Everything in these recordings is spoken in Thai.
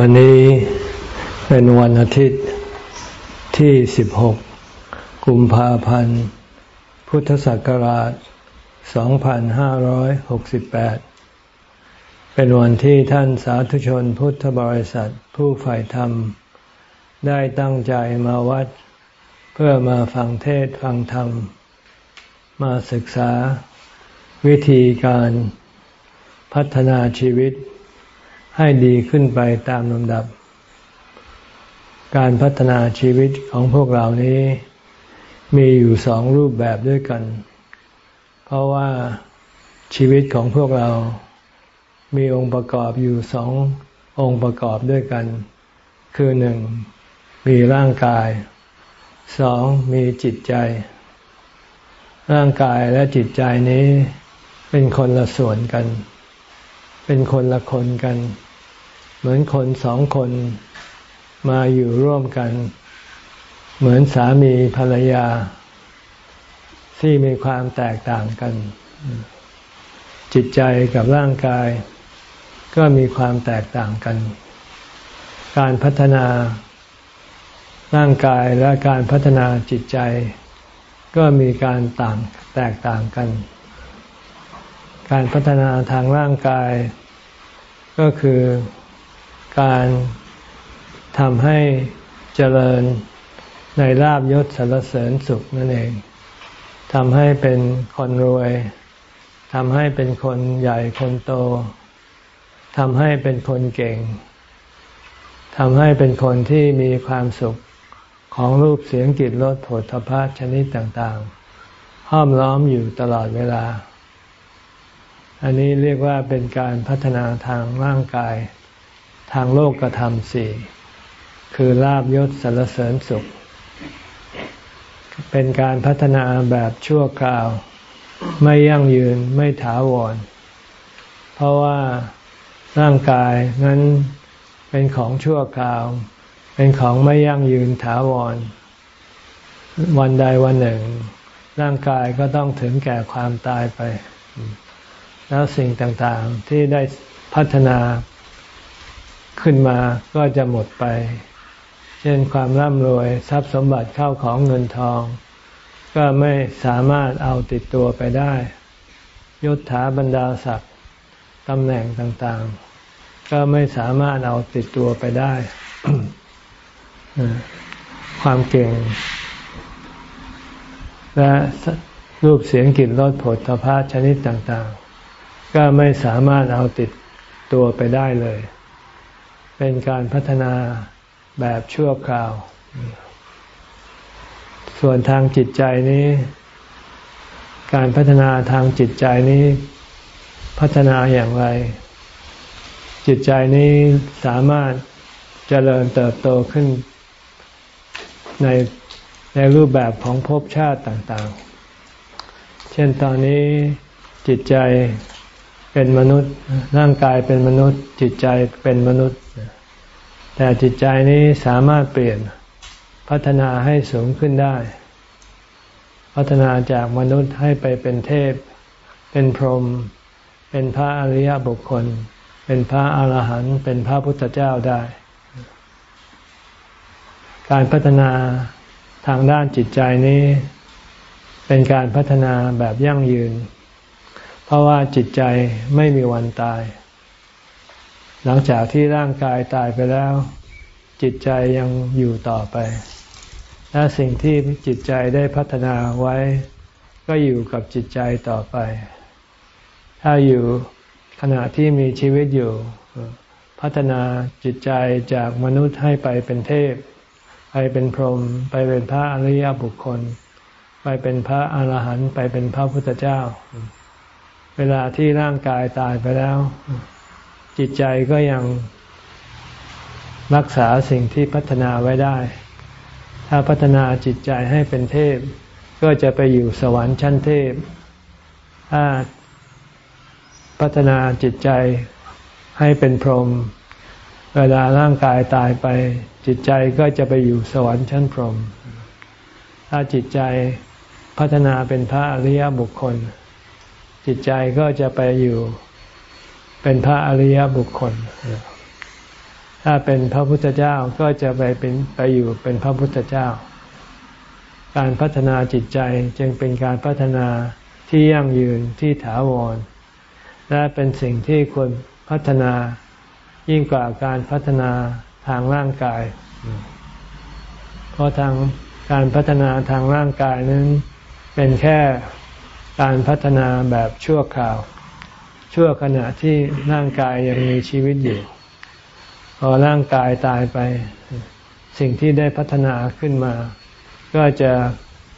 วันนี้เป็นวันอาทิตย์ที่ 16 กุมภาพันธ์ พุทธศักราช 2568 เป็นวันที่ท่านสาธุชนพุทธบริษัทผู้ใฝ่ธรรม ได้ตั้งใจมาวัด เพื่อมาฟังเทศฟังธรรม มาศึกษาวิธีการพัฒนาชีวิต ให้ดีขึ้นไปตามลำดับ การพัฒนาชีวิตของพวกเรานี้ มีอยู่สองรูปแบบด้วยกัน เพราะว่าชีวิตของพวกเรา มีองค์ประกอบอยู่สององค์ประกอบด้วยกัน คือหนึ่งมีร่างกายสองมีจิตใจ ร่างกายและจิตใจนี้เป็นคนละส่วนกัน เป็นคนละคนกัน เหมือนคนสองคนมาอยู่ร่วมกัน เหมือนสามีภรรยา ที่มีความแตกต่างกัน จิตใจกับร่างกาย ก็มีความแตกต่างกัน การพัฒนาร่างกายและการพัฒนาจิตใจ ก็มีการต่างแตกต่างกัน การพัฒนาทางร่างกาย ก็คือ การทำให้เจริญในลาบยศสรรเสริญสุขนั่นเองทำให้เป็นคนรวยทำให้เป็นคนใหญ่คนโตทำให้เป็นคนเก่งทำให้เป็นคนที่มีความสุขของรูปเสียงกลิ่นรสผลทพะชนิดต่างๆ ห้อมล้อมอยู่ตลอดเวลา อันนี้เรียกว่าเป็นการพัฒนาทางร่างกาย ทางโลกกระทำสี่คือลาบยศสรรเสริญสุข เป็นการพัฒนาแบบชั่วคราว ไม่ยั่งยืนไม่ถาวร เพราะว่าร่างกายนั้นเป็นของชั่วคราว เป็นของไม่ยั่งยืนถาวร วันใดวันหนึ่ง ร่างกายก็ต้องถึงแก่ความตายไป แล้วสิ่งต่างๆที่ได้พัฒนา ขึ้นมาก็จะหมดไป เช่นความร่ำรวยทรัพย์สมบัติเข้าของเงินทอง ก็ไม่สามารถเอาติดตัวไปได้ ยศถาบรรดาศักดิ์ตำแหน่งต่างๆ ก็ไม่สามารถเอาติดตัวไปได้ ความเก่ง และรูปเสียงกลิ่นรสผลพาชนิดต่างๆ ก็ไม่สามารถเอาติดตัวไปได้เลย เป็นการพัฒนาแบบชั่วคราว ส่วนทางจิตใจนี้ การพัฒนาทางจิตใจนี้ พัฒนาอย่างไร จิตใจนี้สามารถเจริญเติบโตขึ้น ในในรูปแบบของภพชาติต่างๆ เช่นตอนนี้จิตใจเป็นมนุษย์ ร่างกายเป็นมนุษย์ จิตใจเป็นมนุษย์ แต่จิตใจนี้สามารถเปลี่ยนพัฒนาให้สูงขึ้นได้ พัฒนาจากมนุษย์ให้ไปเป็นเทพ เป็นพรหมเป็นพระอริยบุคคล เป็นพระอาหารหันต์เป็นพระพุทธเจ้าได้ การพัฒนาทางด้านจิตใจนี้ เป็นการพัฒนาแบบยั่งยืน เพราะว่าจิตใจไม่มีวันตาย หลังจากที่ร่างกายตายไปแล้ว จิตใจยังอยู่ต่อไป และสิ่งที่จิตใจได้พัฒนาไว้ ก็อยู่กับจิตใจต่อไป ถ้าอยู่ขณะที่มีชีวิตอยู่ พัฒนาจิตใจจากมนุษย์ให้ไปเป็นเทพ ไปเป็นพรหมไปเป็นพระอริยบุคคล ไปเป็นพระอรหันต์ไปเป็นพระพุทธเจ้า เวลาที่ร่างกายตายไปแล้ว จิตใจก็ยังรักษาสิ่งที่พัฒนาไว้ได้ ถ้าพัฒนาจิตใจให้เป็นเทพ ก็จะไปอยู่สวรรค์ชั้นเทพ ถ้าพัฒนาจิตใจให้เป็นพรหม เวลาร่างกายตายไป จิตใจก็จะไปอยู่สวรรค์ชั้นพรหม ถ้าจิตใจพัฒนาเป็นพระอริยบุคคล จิตใจก็จะไปอยู่ เป็นพระอริยบุคคล ถ้าเป็นพระพุทธเจ้าก็จะไปเป็นไปอยู่เป็นพระพุทธเจ้า การพัฒนาจิตใจจึงเป็นการพัฒนาที่ยั่งยืนที่ถาวร และเป็นสิ่งที่ควรพัฒนายิ่งกว่าการพัฒนาทางร่างกาย เพราะทางการพัฒนาทางร่างกายนั้นเป็นแค่การพัฒนาแบบชั่วคราว ชั่วขณะที่ร่างกายยังมีชีวิตอยู่ พอร่างกายตายไป สิ่งที่ได้พัฒนาขึ้นมา ก็จะ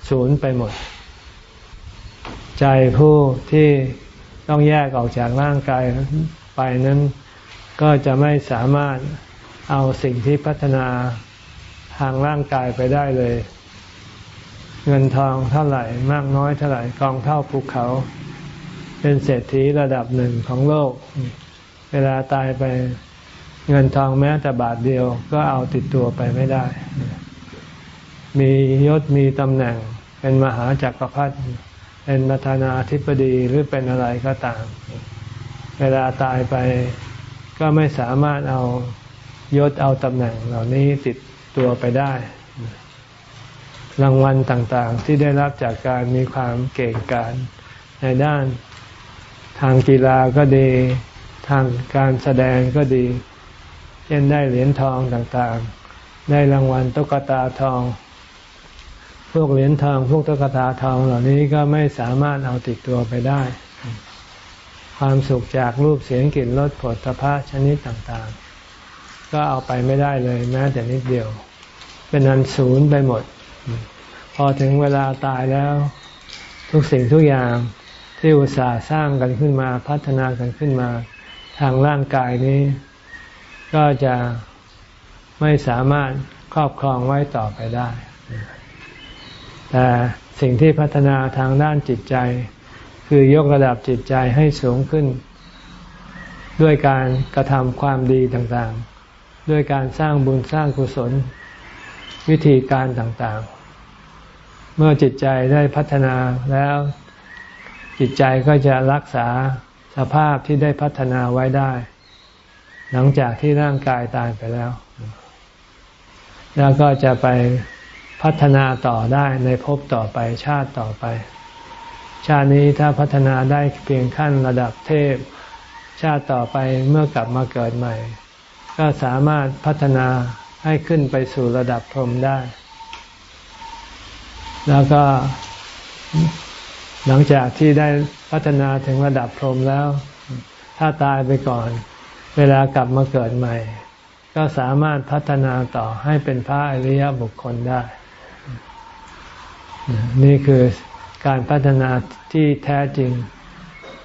สูญไปหมด ใจผู้ที่ต้องแยกออกจากร่างกายไปนั้นก็จะไม่สามารถเอาสิ่งที่พัฒนาทางร่างกายไปได้เลย เงินทองเท่าไหร่ มากน้อยเท่าไหร่กองเท่าภูเขา เป็นเศรษฐีระดับหนึ่งของโลก เวลาตายไปเงินทองแม้แต่บาทเดียวก็เอาติดตัวไปไม่ได้ มียศมีตำแหน่ง เป็นมหาจักรพรรดิเป็นประธานาธิบดีหรือเป็นอะไรก็ตาม เวลาตายไปก็ไม่สามารถเอายศเอาตำแหน่งเหล่านี้ติดตัวไปได้ รางวัลต่างๆที่ได้รับจากการมีความเก่งกาจในด้าน ทางกีฬาก็ดี ทางการแสดงก็ดี เช่นได้เหรียญทองต่างๆ ได้รางวัลตุ๊กตาทอง พวกเหรียญทองพวกตุ๊กตาทองเหล่านี้ก็ไม่สามารถเอาติดตัวไปได้ ความสุขจากรูปเสียงกลิ่นรสผลตภะชนิดต่างๆ ก็เอาไปไม่ได้เลยแม้แต่นิดเดียว เป็นอันศูนย์ไปหมด พอถึงเวลาตายแล้ว ทุกสิ่งทุกอย่าง ที่อุตสาห์สร้างกันขึ้นมาพัฒนากันขึ้นมา ทางร่างกายนี้ ก็จะไม่สามารถครอบครองไว้ต่อไปได้ แต่สิ่งที่พัฒนาทางด้านจิตใจ คือยกระดับจิตใจให้สูงขึ้น ด้วยการกระทำความดีต่างๆ ด้วยการสร้างบุญสร้างกุศล วิธีการต่างๆ เมื่อจิตใจได้พัฒนาแล้ว จิตใจก็จะรักษาสภาพที่ได้พัฒนาไว้ได้ หลังจากที่ร่างกายตายไปแล้ว แล้วก็จะไปพัฒนาต่อได้ในภพต่อไปชาติต่อไป ชาตินี้ถ้าพัฒนาได้เพียงขั้นระดับเทพ ชาติต่อไปเมื่อกลับมาเกิดใหม่ ก็สามารถพัฒนาให้ขึ้นไปสู่ระดับพรหมได้ แล้วก็ หลังจากที่ได้พัฒนาถึงระดับพรหมแล้ว ถ้าตายไปก่อน เวลากลับมาเกิดใหม่ ก็สามารถพัฒนาต่อให้เป็นพระอริยบุคคลได้ นี่คือการพัฒนาที่แท้จริง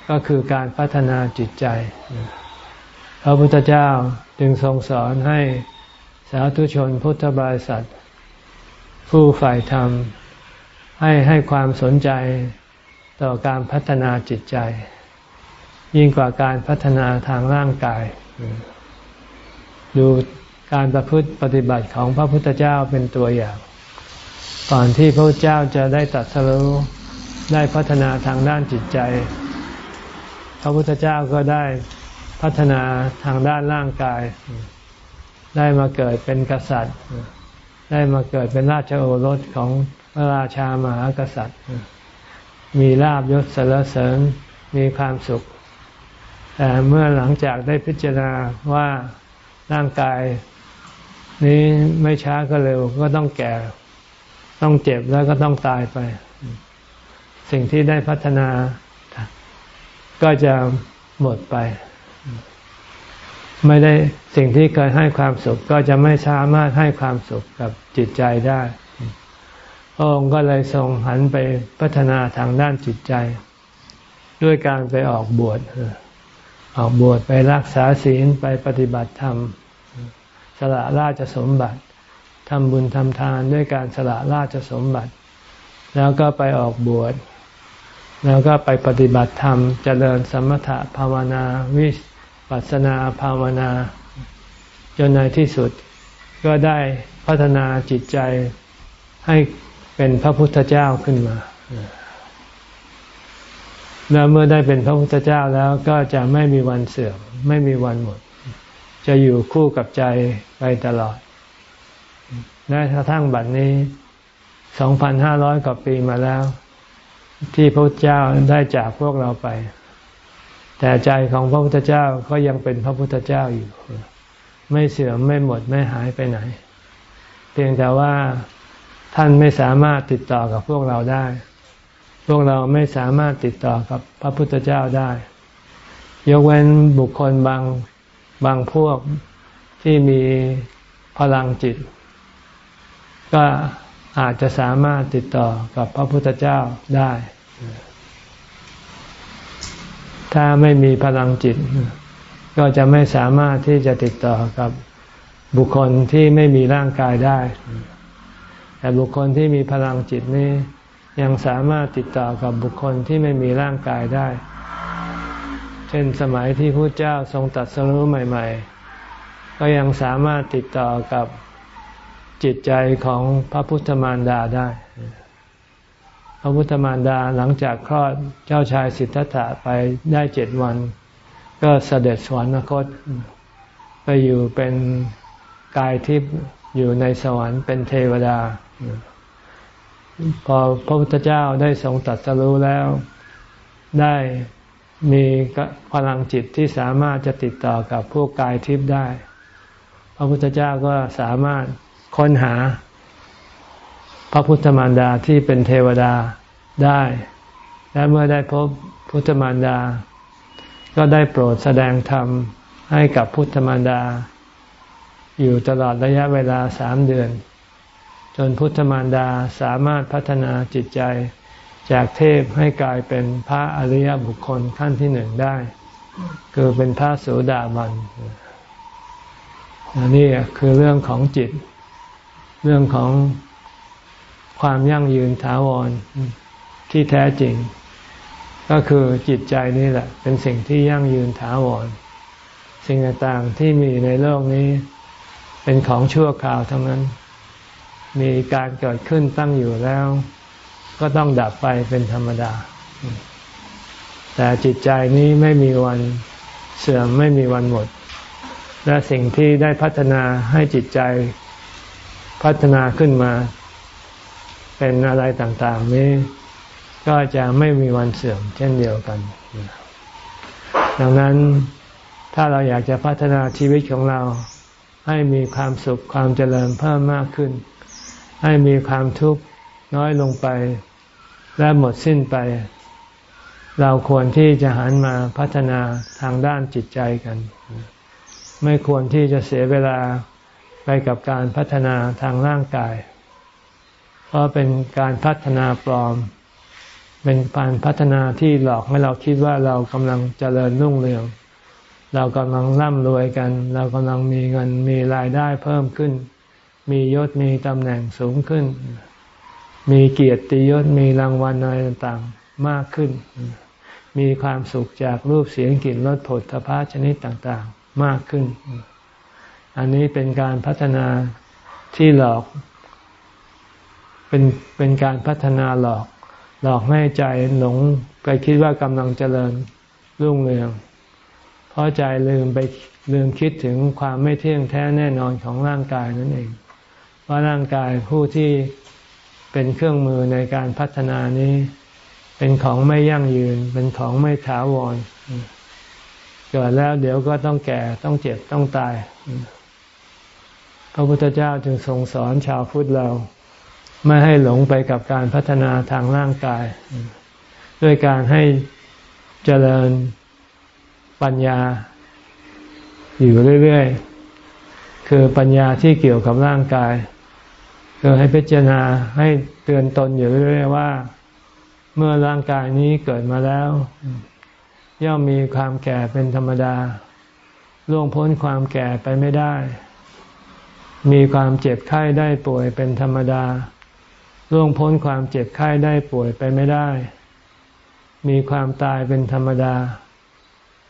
ก็คือการพัฒนาจิตใจ พระพุทธเจ้าจึงทรงสอนให้สาธุชนพุทธบริษัท ผู้ฝ่ายธรรม ให้ให้ความสนใจ ต่อการพัฒนาจิตใจ ยิ่งกว่าการพัฒนาทางร่างกาย ดูการประพฤติปฏิบัติของพระพุทธเจ้าเป็นตัวอย่างก่อนที่พระพุทธเจ้าจะได้ตัดสรู้ได้พัฒนาทางด้านจิตใจ พระพุทธเจ้าก็ได้พัฒนาทางด้านร่างกาย ได้มาเกิดเป็นกษัตริย์ ได้มาเกิดเป็นราชโอรสของพระราชามหากษัตริย์ มีลาบยศสรรเสริญมีความสุข แต่เมื่อหลังจากได้พิจารณาว่าร่างกาย นี้ไม่ช้าก็เร็วก็ต้องแก่ ต้องเจ็บแล้วก็ต้องตายไป สิ่งที่ได้พัฒนา ก็จะหมดไป ไม่ได้สิ่งที่เคยให้ความสุข ก็จะไม่สามารถให้ความสุขกับจิตใจได้ พระองค์ก็เลยทรงหันไปพัฒนาทางด้านจิตใจ ด้วยการไปออกบวชออกบวชไปรักษาศีลไปปฏิบัติธรรม สละราชสมบัติทำบุญทำทานด้วยการสละราชสมบัติ แล้วก็ไปออกบวช แล้วก็ไปปฏิบัติธรรมจเจริญสมถะภาวนาวิปัสสนาภาวนา จนในที่สุดก็ได้พัฒนาจิตใจให้ เป็นพระพุทธเจ้าขึ้นมา แล้วเมื่อได้เป็นพระพุทธเจ้าแล้วก็จะไม่มีวันเสื่อม ไม่มีวันหมด จะอยู่คู่กับใจไปตลอดแม้กระทั่งบัดนี้ 2,500 กว่าปีมาแล้ว ที่พระพุทธเจ้าได้จากพวกเราไป แต่ใจของพระพุทธเจ้าก็ยังเป็นพระพุทธเจ้าอยู่ ไม่เสื่อมไม่หมดไม่หายไปไหน เพียงแต่ว่า ท่านไม่สามารถติดต่อกับพวกเราได้ พวกเราไม่สามารถติดต่อกับพระพุทธเจ้าได้ ยกเว้นบุคคลบางบางพวกที่มีพลังจิต ก็อาจจะสามารถติดต่อกับพระพุทธเจ้าได้ ถ้าไม่มีพลังจิต ก็จะไม่สามารถที่จะติดต่อกับบุคคลที่ไม่มีร่างกายได้ แต่บุคคลที่มีพลังจิตนี้ ยังสามารถติดต่อกับบุคคลที่ไม่มีร่างกายได้ เช่นสมัยที่พระเจ้าทรงตัดสรู้ใหม่ ๆ ก็ยังสามารถติดต่อกับจิตใจของพระพุทธมารดาได้ พระพุทธมารดาหลังจากคลอดเจ้าชายสิทธัตถะไปได้เจ็ดวัน ก็เสด็จสวรรคต ไปอยู่เป็นกายทิพย์อยู่ในสวรรค์เป็นเทวดา พอพระพุทธเจ้าได้ทรงตัดสรู้แล้ว ได้มีพลังจิตที่สามารถจะติดต่อกับพวกกายทิพย์ได้ พระพุทธเจ้าก็สามารถค้นหา พระพุทธมารดาที่เป็นเทวดาได้ และเมื่อได้พบพุทธมารดา ก็ได้โปรดแสดงธรรมให้กับพุทธมารดา อยู่ตลอดระยะเวลาสามเดือน จนพุทธมารดาสามารถพัฒนาจิตใจ จากเทพให้กลายเป็นพระอริยบุคคลขั้นที่หนึ่งได้ คือเป็นพระโสดาบันนนี่คือเรื่องของจิต เรื่องของความยั่งยืนถาวรที่แท้จริง ก็คือจิตใจนี่แหละ เป็นสิ่งที่ยั่งยืนถาวร สิ่งต่างๆที่มีในโลกนี้ เป็นของชั่วคราวทั้งนั้น มีการเกิดขึ้นตั้งอยู่แล้ว ก็ต้องดับไปเป็นธรรมดา แต่จิตใจนี้ไม่มีวันเสื่อมไม่มีวันหมด และสิ่งที่ได้พัฒนาให้จิตใจพัฒนาขึ้นมา เป็นอะไรต่าง ๆ นี้ ก็จะไม่มีวันเสื่อมเช่นเดียวกัน ดังนั้นถ้าเราอยากจะพัฒนาชีวิตของเราให้มีความสุขความเจริญเพิ่มมากขึ้น ให้มีความทุกข์น้อยลงไป และหมดสิ้นไป เราควรที่จะหันมาพัฒนาทางด้านจิตใจกัน ไม่ควรที่จะเสียเวลาไปกับการพัฒนาทางร่างกาย เพราะเป็นการพัฒนาปลอม เป็นการพัฒนาที่หลอกให้เราคิดว่าเรากำลังเจริญรุ่งเรือง เรากำลังร่ำรวยกัน เรากำลังมีเงินมีรายได้เพิ่มขึ้น มียศมีตำแหน่งสูงขึ้น มีเกียรติยศมีรางวัลอะไรต่างๆมากขึ้น มีความสุขจากรูปเสียงกลิ่นรสผลทพะชนิดต่างๆ มากขึ้น อันนี้เป็นการพัฒนาที่หลอก เป็นเป็นการพัฒนาหลอก หลอกให้ใจหลงไปคิดว่ากำลังเจริญรุ่งเรือง เพราะใจลืมไปลืมคิดถึงความไม่เที่ยงแท้แน่นอนของร่างกายนั่นเอง ว่าร่างกายผู้ที่เป็นเครื่องมือในการพัฒนานี้ เป็นของไม่ยั่งยืน เป็นของไม่ถาวรเกิดแล้วเดี๋ยวก็ต้องแก่ต้องเจ็บต้องตาย พระพุทธเจ้าจึงทรงสอนชาวพุทธเรา ไม่ให้หลงไปกับการพัฒนาทางร่างกาย ด้วยการให้เจริญปัญญาอยู่เรื่อยๆ คือปัญญาที่เกี่ยวกับร่างกาย คือให้พิจารณาให้เตือนตนอยู่เรื่อยๆว่า เมื่อร่างกายนี้เกิดมาแล้ว ย่อมมีความแก่เป็นธรรมดาล่วงพ้นความแก่ไปไม่ได้ มีความเจ็บไข้ได้ป่วยเป็นธรรมดาล่วงพ้นความเจ็บไข้ได้ป่วยไปไม่ได้ มีความตายเป็นธรรมดา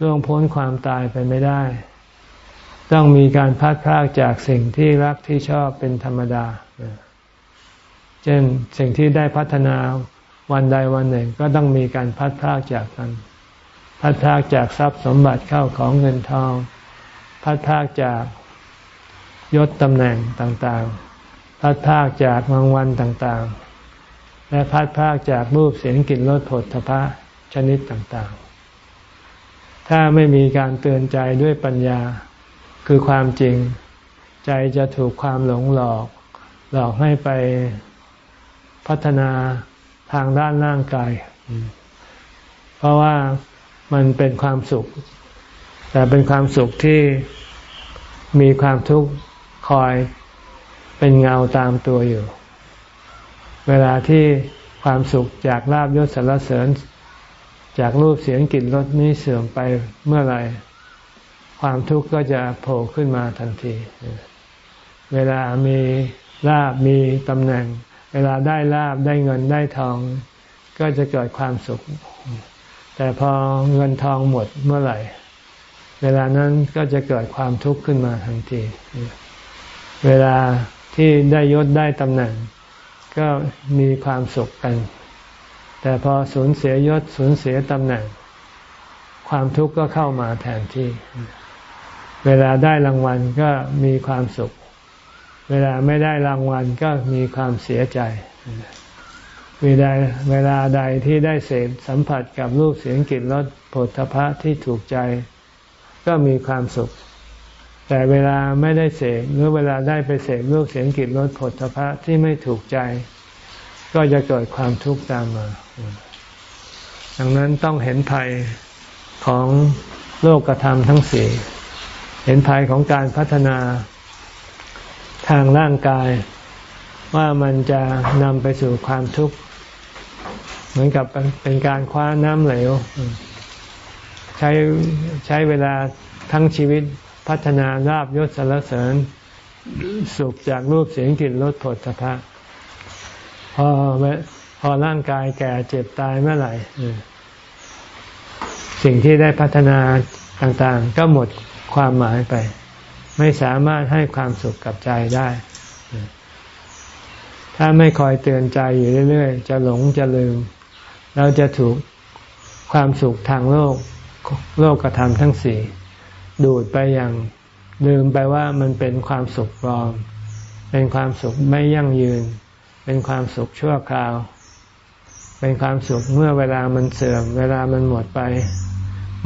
ล่วงพ้นความตายไปไม่ได้ ต้องมีการพัดพรากจากสิ่งที่รักที่ชอบเป็นธรรมดา เช่นสิ่งที่ได้พัฒนาวันใดวันหนึ่งก็ต้องมีการพัดพากจากกัน พัดพากจากทรัพย์สมบัติเข้าของเงินทอง พัดพากจากยศตำแหน่งต่างๆ พัดพากจากรางวัลต่างๆ และพัดพากจากรูปเสียงกลิ่นรสผลทพะชนิดต่างๆ ถ้าไม่มีการเตือนใจด้วยปัญญา คือความจริง ใจจะถูกความหลงหลอก หลอกให้ไป พัฒนาทางด้านร่างกาย เพราะว่ามันเป็นความสุข แต่เป็นความสุขที่มีความทุกข์คอยเป็นเงาตามตัวอยู่ เวลาที่ความสุขจากลาบยศสารเสริญ จากรูปเสียงกลิ่นรสนี้เสื่อมไปเมื่อไหร่ ความทุกข์ก็จะโผล่ขึ้นมาทันที เวลามีลาบมีตำแหน่ง เวลาได้ลาบได้เงินได้ทอง ก็จะเกิดความสุข แต่พอเงินทองหมดเมื่อไหร่ เวลานั้นก็จะเกิดความทุกข์ขึ้นมาทันที เวลาที่ได้ยศได้ตำแหน่ง ก็มีความสุขกัน แต่พอสูญเสียยศสูญเสียตำแหน่ง ความทุกข์ก็เข้ามาแทนที่ เวลาได้รางวัลก็มีความสุข เวลาไม่ได้รางวัลก็มีความเสียใจ เวลาเวลาใดที่ได้เสพสัมผัสกับรูปเสียงกลิ่นรสผลพะที่ถูกใจ ก็มีความสุข แต่เวลาไม่ได้เสกหรือเวลาได้ไปเสกรูปเสียงกลิ่นรสผลทพะที่ไม่ถูกใจ ก็จะเกิดความทุกข์ตามมาดังนั้นต้องเห็นภัยของโลกธรรมทั้งสี่ เห็นภัยของการพัฒนา ทางร่างกาย ว่ามันจะนำไปสู่ความทุกข์ เหมือนกับเป็นการคว้าน้ำเหลว ใช้ใช้เวลาทั้งชีวิตพัฒนาราบยศสารเสริญ สุขจากรูปเสียงกลิ่นรสผลสะพะพอพอร่างกายแก่เจ็บตายเมื่อไหร่สิ่งที่ได้พัฒนาต่างๆ ก็หมดความหมายไป ไม่สามารถให้ความสุขกับใจได้ ถ้าไม่คอยเตือนใจอยู่เรื่อยๆ จะหลงจะลืม เราจะถูกความสุขทางโลกโลกธรรมทั้งสี่ดูดไปอย่างลืมไปว่ามันเป็นความสุขปลอม เป็นความสุขไม่ยั่งยืน เป็นความสุขชั่วคราว เป็นความสุขเมื่อเวลามันเสื่อม เวลามันหมดไป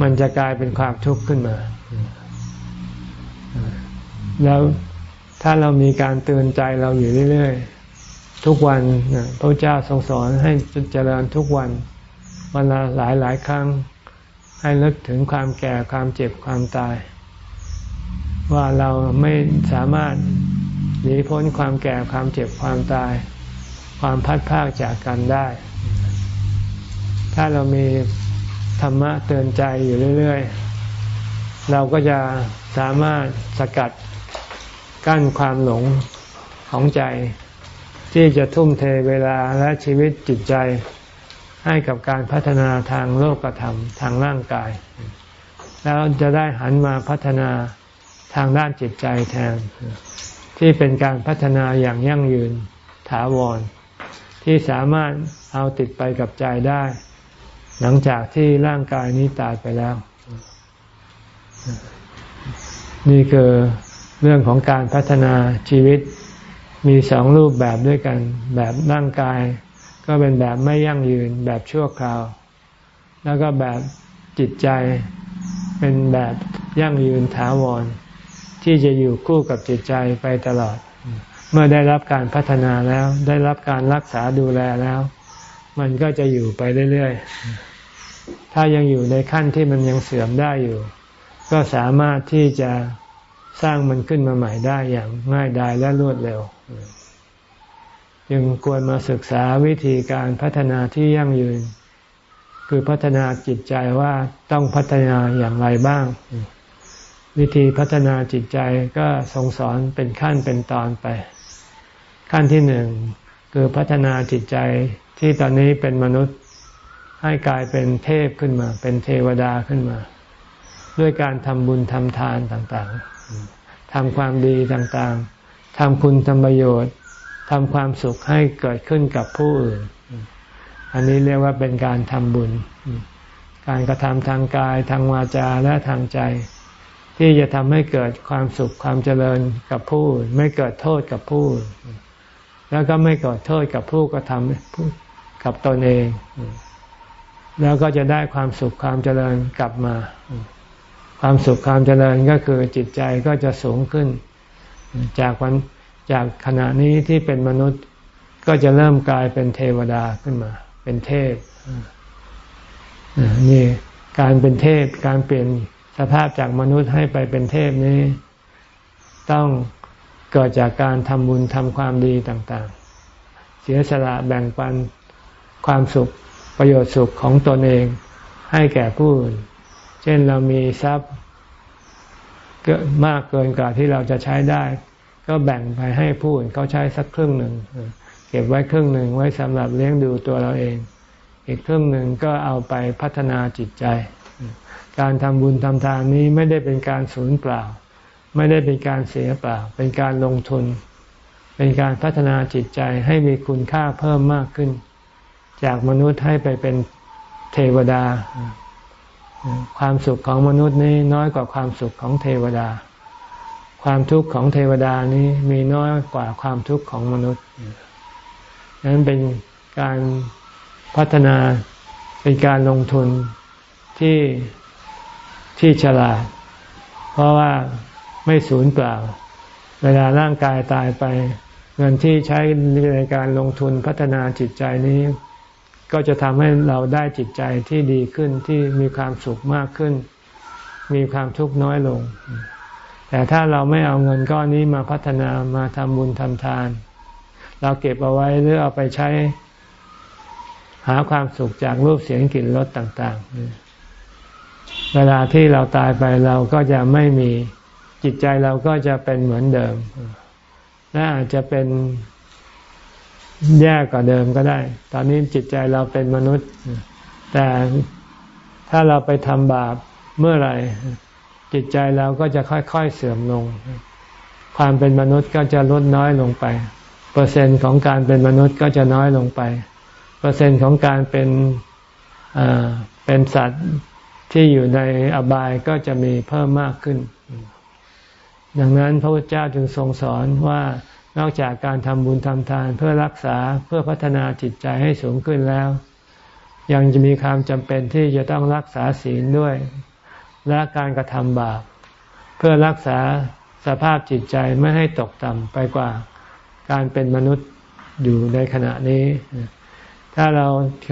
มันจะกลายเป็นความทุกข์ขึ้นมา แล้วถ้าเรามีการเตือนใจเราอยู่เรื่อยๆ ทุกวันพระเจ้าทรงสอนให้เจริญทุกวัน วันละหลายหลายครั้ง ให้ลึกถึงความแก่ความเจ็บความตาย ว่าเราไม่สามารถหนีพ้นความแก่ความเจ็บความตาย ความพัดพากจากกันได้ ถ้าเรามีธรรมะเตือนใจอยู่เรื่อย ๆ เราก็จะ สามารถสกัดกั้นความหลงของใจ ที่จะทุ่มเทเวลาและชีวิตจิตใจ ให้กับการพัฒนาทางโลกธรรมทางร่างกาย แล้วจะได้หันมาพัฒนาทางด้านจิตใจแทน ที่เป็นการพัฒนาอย่างยั่งยืนถาวร ที่สามารถเอาติดไปกับใจได้ หลังจากที่ร่างกายนี้ตายไปแล้ว นี่คือเรื่องของการพัฒนาชีวิตมีสองรูปแบบด้วยกัน แบบร่างกาย ก็เป็นแบบไม่ยั่งยืน แบบชั่วคราว แล้วก็แบบจิตใจเป็นแบบยั่งยืนถาวร ที่จะอยู่คู่กับจิตใจไปตลอด เมื่อได้รับการพัฒนาแล้ว ได้รับการรักษาดูแลแล้ว มันก็จะอยู่ไปเรื่อยๆ ถ้ายังอยู่ในขั้นที่มันยังเสื่อมได้อยู่ ก็สามารถที่จะสร้างมันขึ้นมาใหม่ได้อย่างง่ายดายและรวดเร็วจึงควรมาศึกษาวิธีการพัฒนาที่ยั่งยืน คือพัฒนาจิตใจว่าต้องพัฒนาอย่างไรบ้าง วิธีพัฒนาจิตใจก็ทรงสอนเป็นขั้นเป็นตอนไป ขั้นที่หนึ่งคือพัฒนาจิตใจที่ตอนนี้เป็นมนุษย์ให้กลายเป็นเทพขึ้นมา เป็นเทวดาขึ้นมา ด้วยการทำบุญทำทานต่างๆทำความดีต่างๆทำคุณทำประโยชน์ทำความสุขให้เกิดขึ้นกับผู้อื่น อันนี้เรียกว่าเป็นการทำบุญ การกระทำทางกายทางวาจาและทางใจ ที่จะทำให้เกิดความสุขความเจริญกับผู้อื่นไม่เกิดโทษกับผู้อื่นแล้วก็ไม่เกิดโทษกับผู้กระทำกับตนเอง แล้วก็จะได้ความสุขความเจริญกลับมา ความสุขความเจริญก็คือจิตใจก็จะสูงขึ้น จากวันจากขณะนี้ที่เป็นมนุษย์ก็จะเริ่มกลายเป็นเทวดาขึ้นมา เป็นเทพนี่การเป็นเทพการเปลี่ยนสภาพจากมนุษย์ให้ไปเป็นเทพนี้ ต้องเกิดจากการทำบุญทำความดีต่างๆ เสียสละแบ่งปันความสุขประโยชน์สุขของตนเองให้แก่ผู้อื่น เช่นเรามีทรัพย์เกิมากเกินกว่าที่เราจะใช้ได้ ก็แบ่งไปให้ผู้อื่นเขาใช้สักครึ่งหนึ่งเก็บไว้ครึ่งหนึ่งไว้สำหรับเลี้ยงดูตัวเราเอง อีกครึ่งหนึ่งก็เอาไปพัฒนาจิตใจ การทำบุญทำทานนี้ไม่ได้เป็นการสูญเปล่า ไม่ได้เป็นการเสียเปล่า เป็นการลงทุน เป็นการพัฒนาจิตใจให้มีคุณค่าเพิ่มมากขึ้น จากมนุษย์ให้ไปเป็นเทวดา ความสุขของมนุษย์นี้น้อยกว่าความสุขของเทวดา ความทุกข์ของเทวดานี้มีน้อยกว่าความทุกข์ของมนุษย์นั้นเป็นการพัฒนาเป็นการลงทุนที่ที่ฉลาด เพราะว่าไม่สูญเปล่า เวลาร่างกายตายไป เงินที่ใช้ในการลงทุนพัฒนาจิตใจนี้ ก็จะทำให้เราได้จิตใจที่ดีขึ้นที่มีความสุขมากขึ้น มีความทุกข์น้อยลง แต่ถ้าเราไม่เอาเงินก้อนนี้มาพัฒนามาทำบุญทำทาน เราเก็บเอาไว้หรือเอาไปใช้ หาความสุขจากรูปเสียงกลิ่นรสต่าง ๆ เวลาที่เราตายไปเราก็จะไม่มีจิตใจเราก็จะเป็นเหมือนเดิมและอาจจะเป็น แย่กว่าเดิมก็ได้ ตอนนี้จิตใจเราเป็นมนุษย์ แต่ถ้าเราไปทำบาปเมื่อไหร่ จิตใจเราก็จะค่อยๆเสื่อมลง ความเป็นมนุษย์ก็จะลดน้อยลงไป เปอร์เซ็นต์ของการเป็นมนุษย์ก็จะน้อยลงไป เปอร์เซ็นต์ของการเป็นเป็นสัตว์ที่อยู่ในอบายก็จะมีเพิ่มมากขึ้น ดังนั้นพระพุทธเจ้าจึงทรงสอนว่า นอกจากการทำบุญทำทานเพื่อรักษาเพื่อพัฒนาจิตใจให้สูงขึ้นแล้ว ยังจะมีความจำเป็นที่จะต้องรักษาศีลด้วย และการกระทำบาป เพื่อรักษาสภาพจิตใจไม่ให้ตกต่ำไปกว่าการเป็นมนุษย์อยู่ในขณะนี้ ถ้าเรา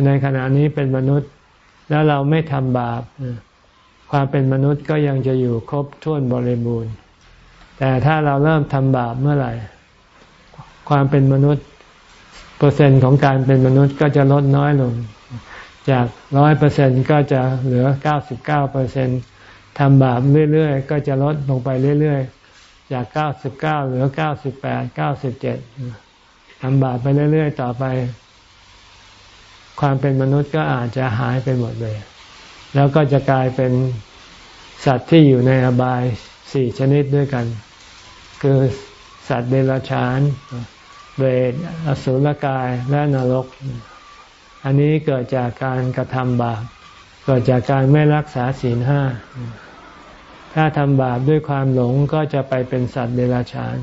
ในขณะนี้เป็นมนุษย์ แล้วเราไม่ทำบาป ความเป็นมนุษย์ก็ยังจะอยู่ครบถ้วนบริบูรณ์ แต่ถ้าเราเริ่มทำบาปเมื่อไหร่ ความเป็นมนุษย์ เปอร์เซ็นต์ของการเป็นมนุษย์ก็จะลดน้อยลง จากร้อยเปอร์เซ็นก็จะเหลือเก้าสิบเก้าเปอร์เซ็นทำบาปเรื่อยๆ ก็จะลดลงไปเรื่อยๆ จากเก้าสิบเก้าเหลือเก้าสิบแปดเก้าสิบเจ็ดทำบาปไปเรื่อยๆ ต่อไป ความเป็นมนุษย์ก็อาจจะหายไปหมดเลย แล้วก็จะกลายเป็นสัตว์ที่อยู่ในอบายสี่ชนิดด้วยกัน คือสัตว์เดรัจฉาน เบรดอสุรกายและนรก อันนี้เกิดจากการกระทำบาป เกิดจากการไม่รักษาศีลห้า ถ้าทำบาปด้วยความหลงก็จะไปเป็นสัตว์เดรัจฉาน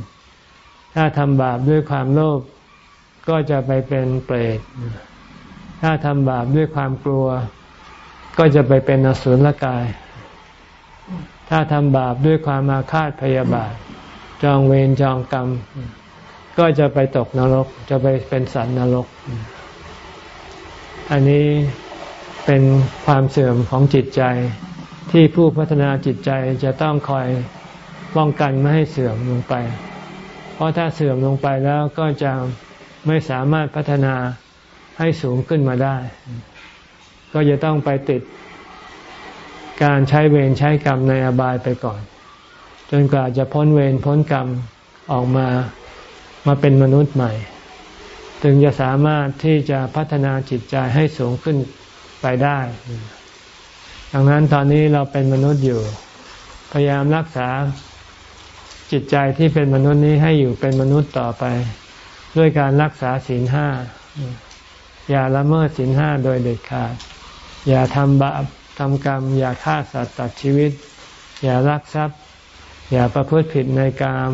ถ้าทำบาปด้วยความโลภก็จะไปเป็นเปรต ถ้าทำบาปด้วยความกลัว ก็จะไปเป็นอสุรกาย ถ้าทำบาปด้วยความอาฆาตพยาบาท จองเวรจองกรรม ก็จะไปตกนรก จะไปเป็นสัตว์นรก อันนี้เป็นความเสื่อมของจิตใจที่ผู้พัฒนาจิตใจจะต้องคอยป้องกันไม่ให้เสื่อมลงไป เพราะถ้าเสื่อมลงไปแล้วก็จะไม่สามารถพัฒนาให้สูงขึ้นมาได้ ก็จะต้องไปติดการใช้เวรใช้กรรมในอบายไปก่อน จนกว่าจะพ้นเวรพ้นกรรมออกมา มาเป็นมนุษย์ใหม่ ถึงจะสามารถที่จะพัฒนาจิตใจให้สูงขึ้นไปได้ ดังนั้นตอนนี้เราเป็นมนุษย์อยู่ พยายามรักษาจิตใจที่เป็นมนุษย์นี้ให้อยู่เป็นมนุษย์ต่อไป ด้วยการรักษาศีลห้าอย่าละเมิดศีลห้าโดยเด็ดขาด อย่าทำบาปทำกรรม อย่าฆ่าสัตว์ตัดชีวิต อย่ารักทรัพย์ อย่าประพฤติผิดในกาม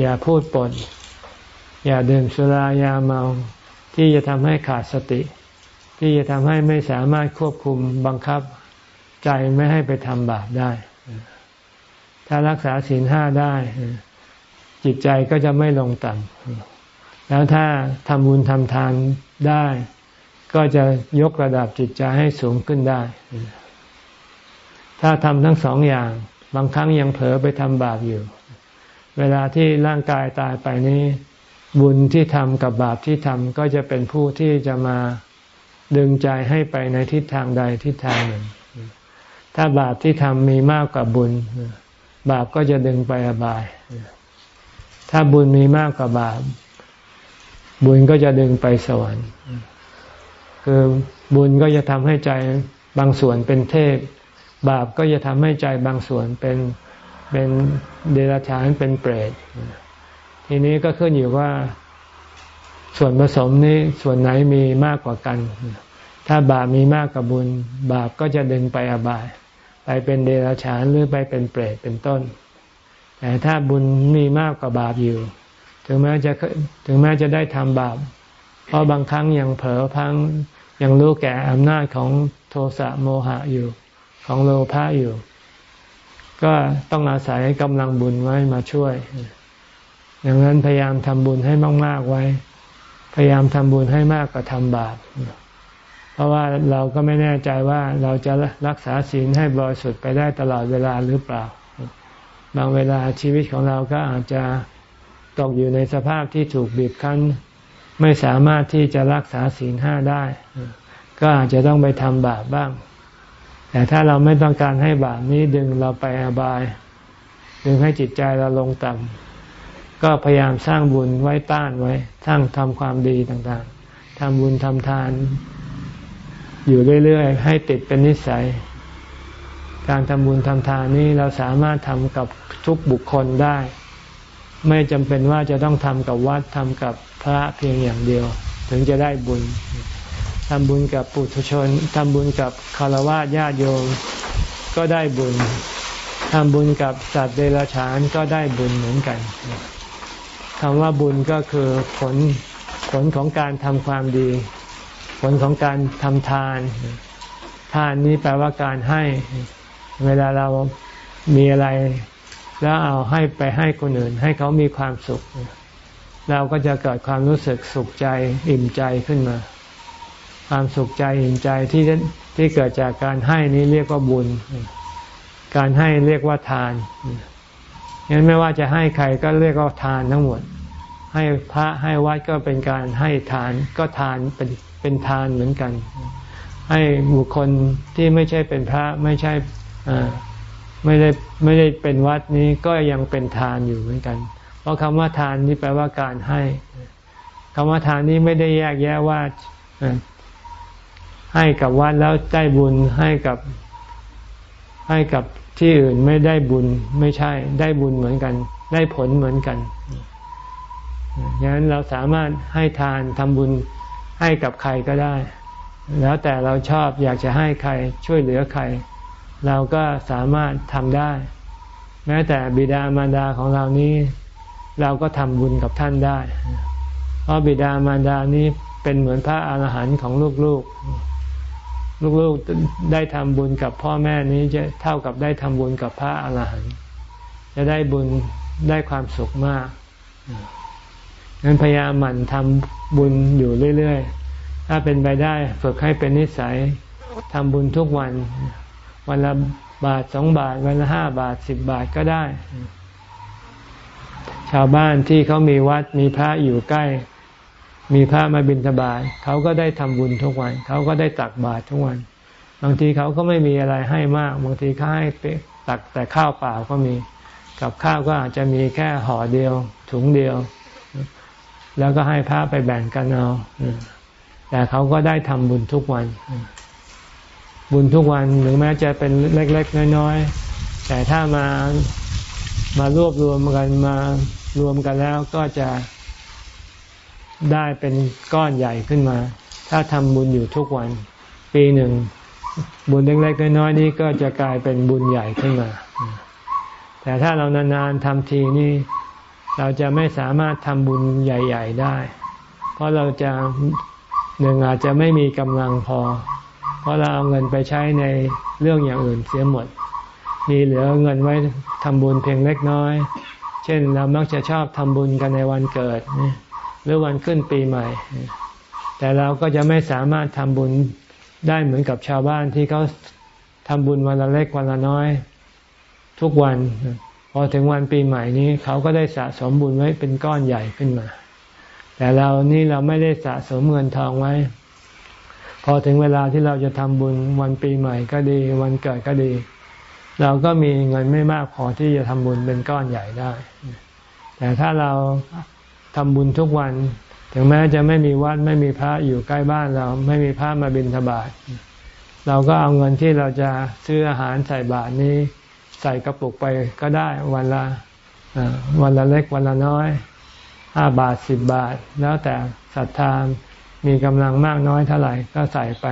อย่าพูดปด อย่าดื่มสุรายาเมา ที่จะทำให้ขาดสติ ที่จะทำให้ไม่สามารถควบคุมบังคับ ใจไม่ให้ไปทำบาปได้ ถ้ารักษาศีลห้าได้ จิตใจก็จะไม่ลงต่ำแล้วถ้าทำบุญทำทานได้ ก็จะยกระดับจิตใจให้สูงขึ้นได้ ถ้าทำทั้งสองอย่าง บางครั้งยังเผลอไปทำบาปอยู่ เวลาที่ร่างกายตายไปนี้ บุญที่ทำกับบาปที่ทำก็จะเป็นผู้ที่จะมาดึงใจให้ไปในทิศทางใดทิศทางหนึ่ง ถ้าบาปที่ทำมีมากกว่าบุญ บาปก็จะดึงไปอบาย ถ้าบุญมีมากกว่าบาป บุญก็จะดึงไปสวรรค์ คือบุญก็จะทำให้ใจบางส่วนเป็นเทพ บาปก็จะทำให้ใจบางส่วนเป็น เป็นเดรัจฉานเป็นเปรตทีนี้ก็ขึ้นอยู่ว่าส่วนผสมนี้ส่วนไหนมีมากกว่ากัน ถ้าบาปมีมากกว่าบุญ บาปก็จะดึงไปอบาย ไปเป็นเดรัจฉานหรือไปเป็นเปรตเป็นต้น แต่ถ้าบุญมีมากกว่าบาปอยู่ ถึงแม้จะถึงแม้จะได้ทำบาป เพราะบางครั้งยังเผลอพังยังรู้แก่อำนาจของโทสะโมหะอยู่ ของโลภะอยู่ ก็ต้องอาศัยกำลังบุญไว้มาช่วยอย่างนั้นพยายามทำบุญให้มากๆไว้ พยายามทำบุญให้มากกว่าทำบาปเพราะว่าเราก็ไม่แน่ใจว่าเราจะรักษาศีลให้บริสุทธิ์ไปได้ตลอดเวลาหรือเปล่า บางเวลาชีวิตของเราก็อาจจะตกอยู่ในสภาพที่ถูกบีบคั้น ไม่สามารถที่จะรักษาศีลห้าได้ ก็อาจจะต้องไปทำบาปบ้าง แต่ถ้าเราไม่ต้องการให้บาปนี้ดึงเราไปอบาย ดึงให้จิตใจเราลงต่ำก็พยายามสร้างบุญไว้ต้านไว้สร้างทำความดีต่างๆทำบุญทำทาน อยู่เรื่อยๆ ให้ติดเป็นนิสัย การทำบุญทำทานนี้เราสามารถทำกับทุกบุคคลได้ ไม่จำเป็นว่าจะต้องทำกับวัดทำกับพระเพียงอย่างเดียว ถึงจะได้บุญ ทำบุญกับปุถุชนทำบุญกับคารวะญาติโยมก็ได้บุญทำบุญกับสัตว์เดรัจฉานก็ได้บุญเหมือนกันคำว่าบุญก็คือผลผลของการทำความดี ผลของการทำทาน ทานนี้แปลว่าการให้ เวลาเรามีอะไร แล้วเอาให้ไปให้คนอื่น ให้เขามีความสุข เราก็จะเกิดความรู้สึกสุขใจอิ่มใจขึ้นมา ความสุขใจอิ่มใจที่ที่เกิดจากการให้นี้เรียกว่าบุญ การให้เรียกว่าทานงั้นไม่ว่าจะให้ใครก็เรียกว่าทานทั้งหมด ให้พระให้วัดก็เป็นการให้ทานก็ทานเป็นเป็นทานเหมือนกัน ให้บุคคลที่ไม่ใช่เป็นพระไม่ใช่ไม่ได้ไม่ได้เป็นวัดนี้ก็ยังเป็นทานอยู่เหมือนกัน เพราะคำว่าทานนี้แปลว่าการให้คำว่าทานนี้ไม่ได้แยกแยะว่า ให้กับวัดแล้วได้บุญให้กับให้กับที่อื่นไม่ได้บุญไม่ใช่ได้บุญเหมือนกัน ได้ผลเหมือนกันยางนั้นเราสามารถให้ทานทำบุญให้กับใครก็ได้ แล้วแต่เราชอบอยากจะให้ใครช่วยเหลือใคร เราก็สามารถทำได้ แม้แต่บิดามารดาของเรานี้ เราก็ทำบุญกับท่านได้ เพราะบิดามารดานี้เป็นเหมือนพระอาหารหันต์ของลูกๆ ลูกๆได้ทำบุญกับพ่อแม่นี้จะเท่ากับได้ทำบุญกับพระอาหารหันต์จะได้บุญได้ความสุขมากงั้นพยายามหมั่นทำบุญอยู่เรื่อยๆ ถ้าเป็นไปได้ฝึกให้เป็นนิสัยทำบุญทุกวัน วันละบาทสองบาท วันละห้าบาทสิบบาทก็ได้ ชาวบ้านที่เขามีวัดมีพระอยู่ใกล้ มีพระมาบิณฑบาตเขาก็ได้ทำบุญทุกวัน เขาก็ได้ตักบาตรทุกวัน บางทีเขาก็ไม่มีอะไรให้มาก บางทีเขาให้ตักแต่ข้าวเปล่าก็มี กับข้าวก็อาจจะมีแค่ห่อเดียว ถุงเดียว แล้วก็ให้พระไปแบ่งกันเอาแต่เขาก็ได้ทำบุญทุกวัน บุญทุกวันหรือแม้จะเป็นเล็ก ๆ น้อยๆแต่ถ้ามามารวบรวมกันมารวมกันแล้วก็จะ ได้เป็นก้อนใหญ่ขึ้นมา ถ้าทำบุญอยู่ทุกวัน ปีหนึ่ง บุญเล็กๆน้อยๆนี้ก็จะกลายเป็นบุญใหญ่ขึ้นมา แต่ถ้าเรานานๆทำทีนี่เราจะไม่สามารถทำบุญใหญ่ ๆได้ เพราะเราจะหนึ่งอาจจะไม่มีกำลังพอ เพราะเราเอาเงินไปใช้ในเรื่องอย่างอื่นเสียหมด มีเหลือเงินไว้ทำบุญเพียงเล็กน้อย เช่นเรามักจะชอบทำบุญกันในวันเกิดนี่ หรือวันขึ้นปีใหม่ แต่เราก็จะไม่สามารถทำบุญได้เหมือนกับชาวบ้านที่เขาทำบุญวันละเล็กวันละน้อย ทุกวัน พอถึงวันปีใหม่นี้เขาก็ได้สะสมบุญไว้เป็นก้อนใหญ่ขึ้นมา แต่เรานี่เราไม่ได้สะสมเงินทองไว้ พอถึงเวลาที่เราจะทำบุญวันปีใหม่ก็ดี วันเกิดก็ดี เราก็มีเงินไม่มากพอที่จะทำบุญเป็นก้อนใหญ่ได้ แต่ถ้าเรา ทำบุญทุกวัน ถึงแม้จะไม่มีวัดไม่มีพระอยู่ใกล้บ้านเรา ไม่มีพระมาบิณฑบาตเราก็เอาเงินที่เราจะซื้ออาหารใส่บาตรนี้ ใส่กระปุกไปก็ได้วันละวันละเล็กวันละน้อยห้าบาทสิบบาท แล้วแต่ศรัทธามีกำลังมากน้อยเท่าไหร่ก็ใส่ไป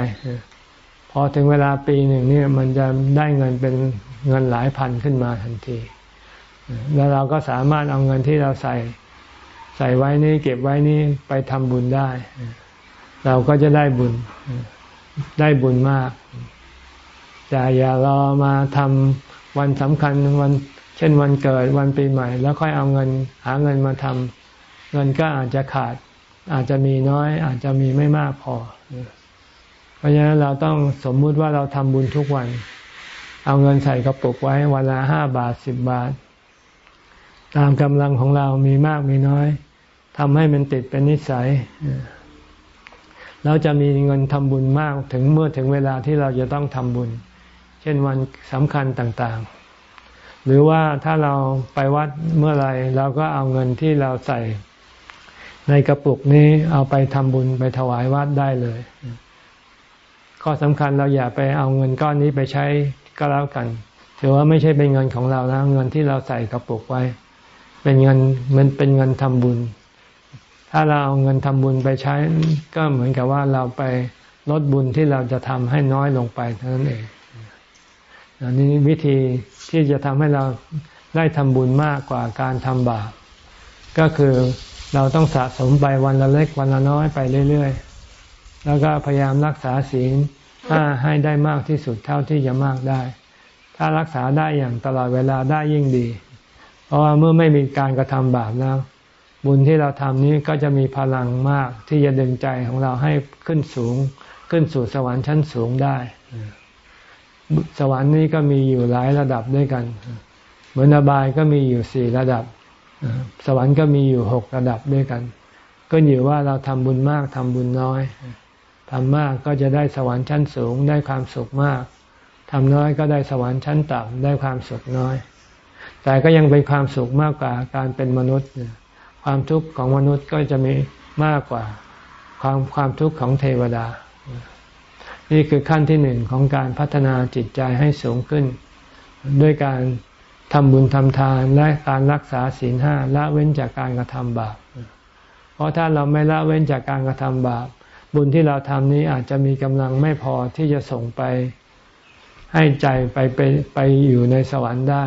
พอถึงเวลาปีหนึ่งนี่มันจะได้เงินเป็นเงินหลายพันขึ้นมาทันที แล้วเราก็สามารถเอาเงินที่เราใส่ ใส่ไว้นี้เก็บไว้นี้ไปทำบุญได้ เราก็จะได้บุญได้บุญมาก แต่อย่ารอมาทำวันสำคัญวัน เช่นวันเกิดวันปีใหม่ แล้วค่อยเอาเงิน หาเงินมาทำเงินก็อาจจะขาด อาจจะมีน้อย อาจจะมีไม่มากพอ เพราะฉะนั้นเราต้องสมมุติว่าเราทำบุญทุกวัน เอาเงินใส่กระปุกไว้วันละห้าบาทสิบบาท ตามกำลังของเรามีมากมีน้อย ทำให้มันติดเป็นนิสัยเราจะมีเงินทำบุญมากถึงเมื่อถึงเวลาที่เราจะต้องทำบุญ เช่นวันสำคัญต่างๆ หรือว่าถ้าเราไปวัดเมื่อไรเราก็เอาเงินที่เราใส่ ในกระปุกนี้เอาไปทำบุญไปถวายวัดได้เลยข้อสำคัญเราอย่าไปเอาเงินก้อนนี้ไปใช้ก็แล้วกันถือว่าไม่ใช่เป็นเงินของเราแล้วเงินที่เราใส่กระปุกไว้ เป็นเงินมันเป็นเงินทำบุญ ถ้าเราเอาเงินทำบุญไปใช้ ก็เหมือนกับว่าเราไปลดบุญที่เราจะทำให้น้อยลงไปเท่านั้นเองอันนี้วิธีที่จะทำให้เราได้ทำบุญมากกว่าการทำบาปก็คือเราต้องสะสมไปวันละเล็กวันละน้อยไปเรื่อยๆ แล้วก็พยายามรักษาศีลให้ได้มากที่สุดเท่าที่จะมากได้ ถ้ารักษาได้อย่างตลอดเวลาได้ยิ่งดี เพราะว่าเมื่อไม่มีการกระทำบาปแล้ว บุญที่เราทำนี้ก็จะมีพลังมากที่จะดึงใจของเราให้ขึ้นสูง ขึ้นสู่สวรรค์ชั้นสูงได้ สวรรค์นี้ก็มีอยู่หลายระดับด้วยกัน เหมือนอบายก็มีอยู่สี่ระดับ สวรรค์ก็มีอยู่หกระดับด้วยกัน ก็อยู่ว่าเราทำบุญมากทำบุญน้อยทำมากก็จะได้สวรรค์ชั้นสูง ได้ความสุขมากทำน้อยก็ได้สวรรค์ชั้นต่ำได้ความสุขน้อย แต่ก็ยังเป็นความสุขมากกว่าการเป็นมนุษย์ ความทุกข์ของมนุษย์ก็จะมีมากกว่าความความทุกข์ของเทวดา นี่คือขั้นที่หนึ่งของการพัฒนาจิตใจให้สูงขึ้น ด้วยการทำบุญทำทานและการรักษาศีลห้าละเว้นจากการกระทำบาป เพราะถ้าเราไม่ละเว้นจากการกระทำบาป บุญที่เราทำนี้อาจจะมีกำลังไม่พอที่จะส่งไปให้ใจไปไปไปอยู่ในสวรรค์ได้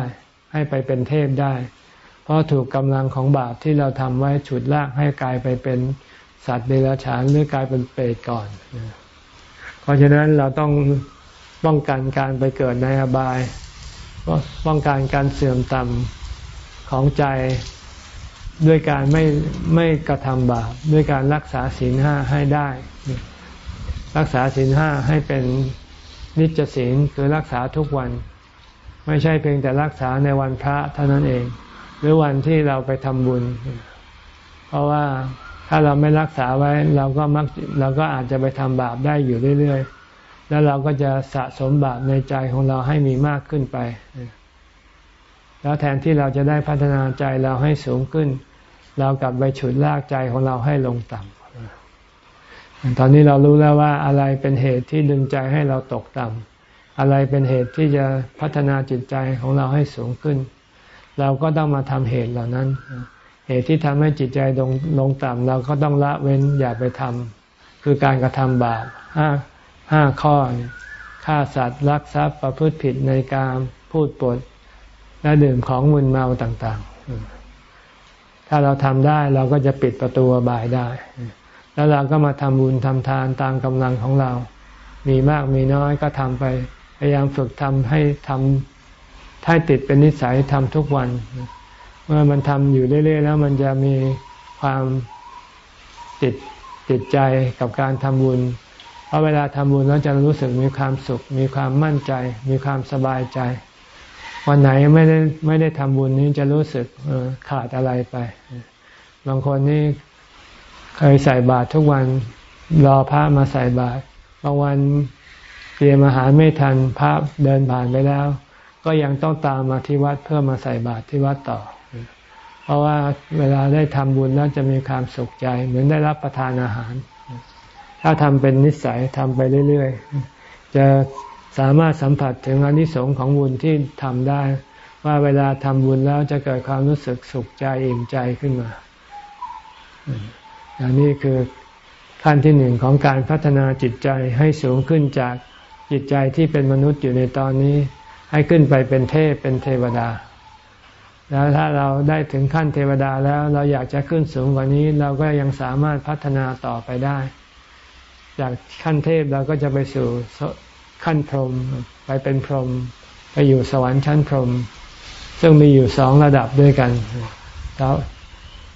ให้ไปเป็นเทพได้ ราะถูกกำลังของบาปที่เราทำไว้ฉุดลากให้กลายไปเป็นสัตว์เดรัจฉานหรือกลายเป็นเปรตก่อน เพราะฉะนั้นเราต้องป้องกันการไปเกิดในอบาย ป้องกันการเสื่อมต่ำของใจด้วยการไม่ไม่กระทำบาปด้วยการรักษาศีลห้าให้ได้ รักษาศีลห้าให้เป็นนิจศีลคือรักษาทุกวัน ไม่ใช่เพียงแต่รักษาในวันพระเท่านั้นเอง หรือวันที่เราไปทำบุญ เพราะว่าถ้าเราไม่รักษาไว้ เราก็มักเราก็อาจจะไปทำบาปได้อยู่เรื่อยๆ แล้วเราก็จะสะสมบาปในใจของเราให้มีมากขึ้นไป แล้วแทนที่เราจะได้พัฒนาใจเราให้สูงขึ้น เรากลับไปฉุดลากใจของเราให้ลงต่ำตอนนี้เรารู้แล้วว่าอะไรเป็นเหตุที่ดึงใจให้เราตกต่ำอะไรเป็นเหตุที่จะพัฒนาจิตใจของเราให้สูงขึ้น เราก็ต้องมาทำเหตุเหล่านั้น เหตุที่ทำให้จิตใจลงลงต่ำเราก็ต้องละเว้นอย่าไปทำคือการกระทำบาปห้าห้าข้อฆ่าสัตว์ลักทรัพย์ประพฤติผิดในการพูดปดและดื่มของมึนเมาต่างๆ ถ้าเราทำได้เราก็จะปิดประตูบายได้ แล้วเราก็มาทำบุญทำทานตามกำลังของเรา มีมากมีน้อยก็ทำไป พยายามฝึกทำให้ทำ ให้ติดเป็นนิสัยทำทุกวัน เมื่อมันทำอยู่เรื่อยๆแล้วมันจะมีความติดติดใจกับการทำบุญ เพราะเวลาทำบุญแล้วจะรู้สึกมีความสุข มีความมั่นใจ มีความสบายใจ วันไหนไม่ได้ไม่ได้ทำบุญนี้จะรู้สึกขาดอะไรไป บางคนนี่เคยใส่บาตรทุกวันรอพระมาใส่บาตรบางวันเตรียมอาหารไม่ทันพระเดินผ่านไปแล้ว ก็ยังต้องตามมาที่วัดเพื่อมาใส่บาตรที่วัดต่อ เพราะว่าเวลาได้ทำบุญแล้วจะมีความสุขใจ เหมือนได้รับประทานอาหาร ถ้าทำเป็นนิสัยทำไปเรื่อยๆ จะสามารถสัมผัสถึงอนิสงส์ของบุญที่ทำได้ ว่าเวลาทำบุญแล้วจะเกิดความรู้สึกสุขใจอิ่มใจขึ้นมาอันนี้คือขั้นที่หนึ่งของการพัฒนาจิตใจให้สูงขึ้นจากจิตใจที่เป็นมนุษย์อยู่ในตอนนี้ ให้ขึ้นไปเป็นเทพเป็นเทวดา แล้วถ้าเราได้ถึงขั้นเทวดาแล้วเราอยากจะขึ้นสูงกว่านี้ เราก็ยังสามารถพัฒนาต่อไปได้ จากขั้นเทพเราก็จะไปสู่ขั้นพรหมไปเป็นพรหมไปอยู่สวรรค์ชั้นพรหมซึ่งมีอยู่สองระดับด้วยกันแล้ว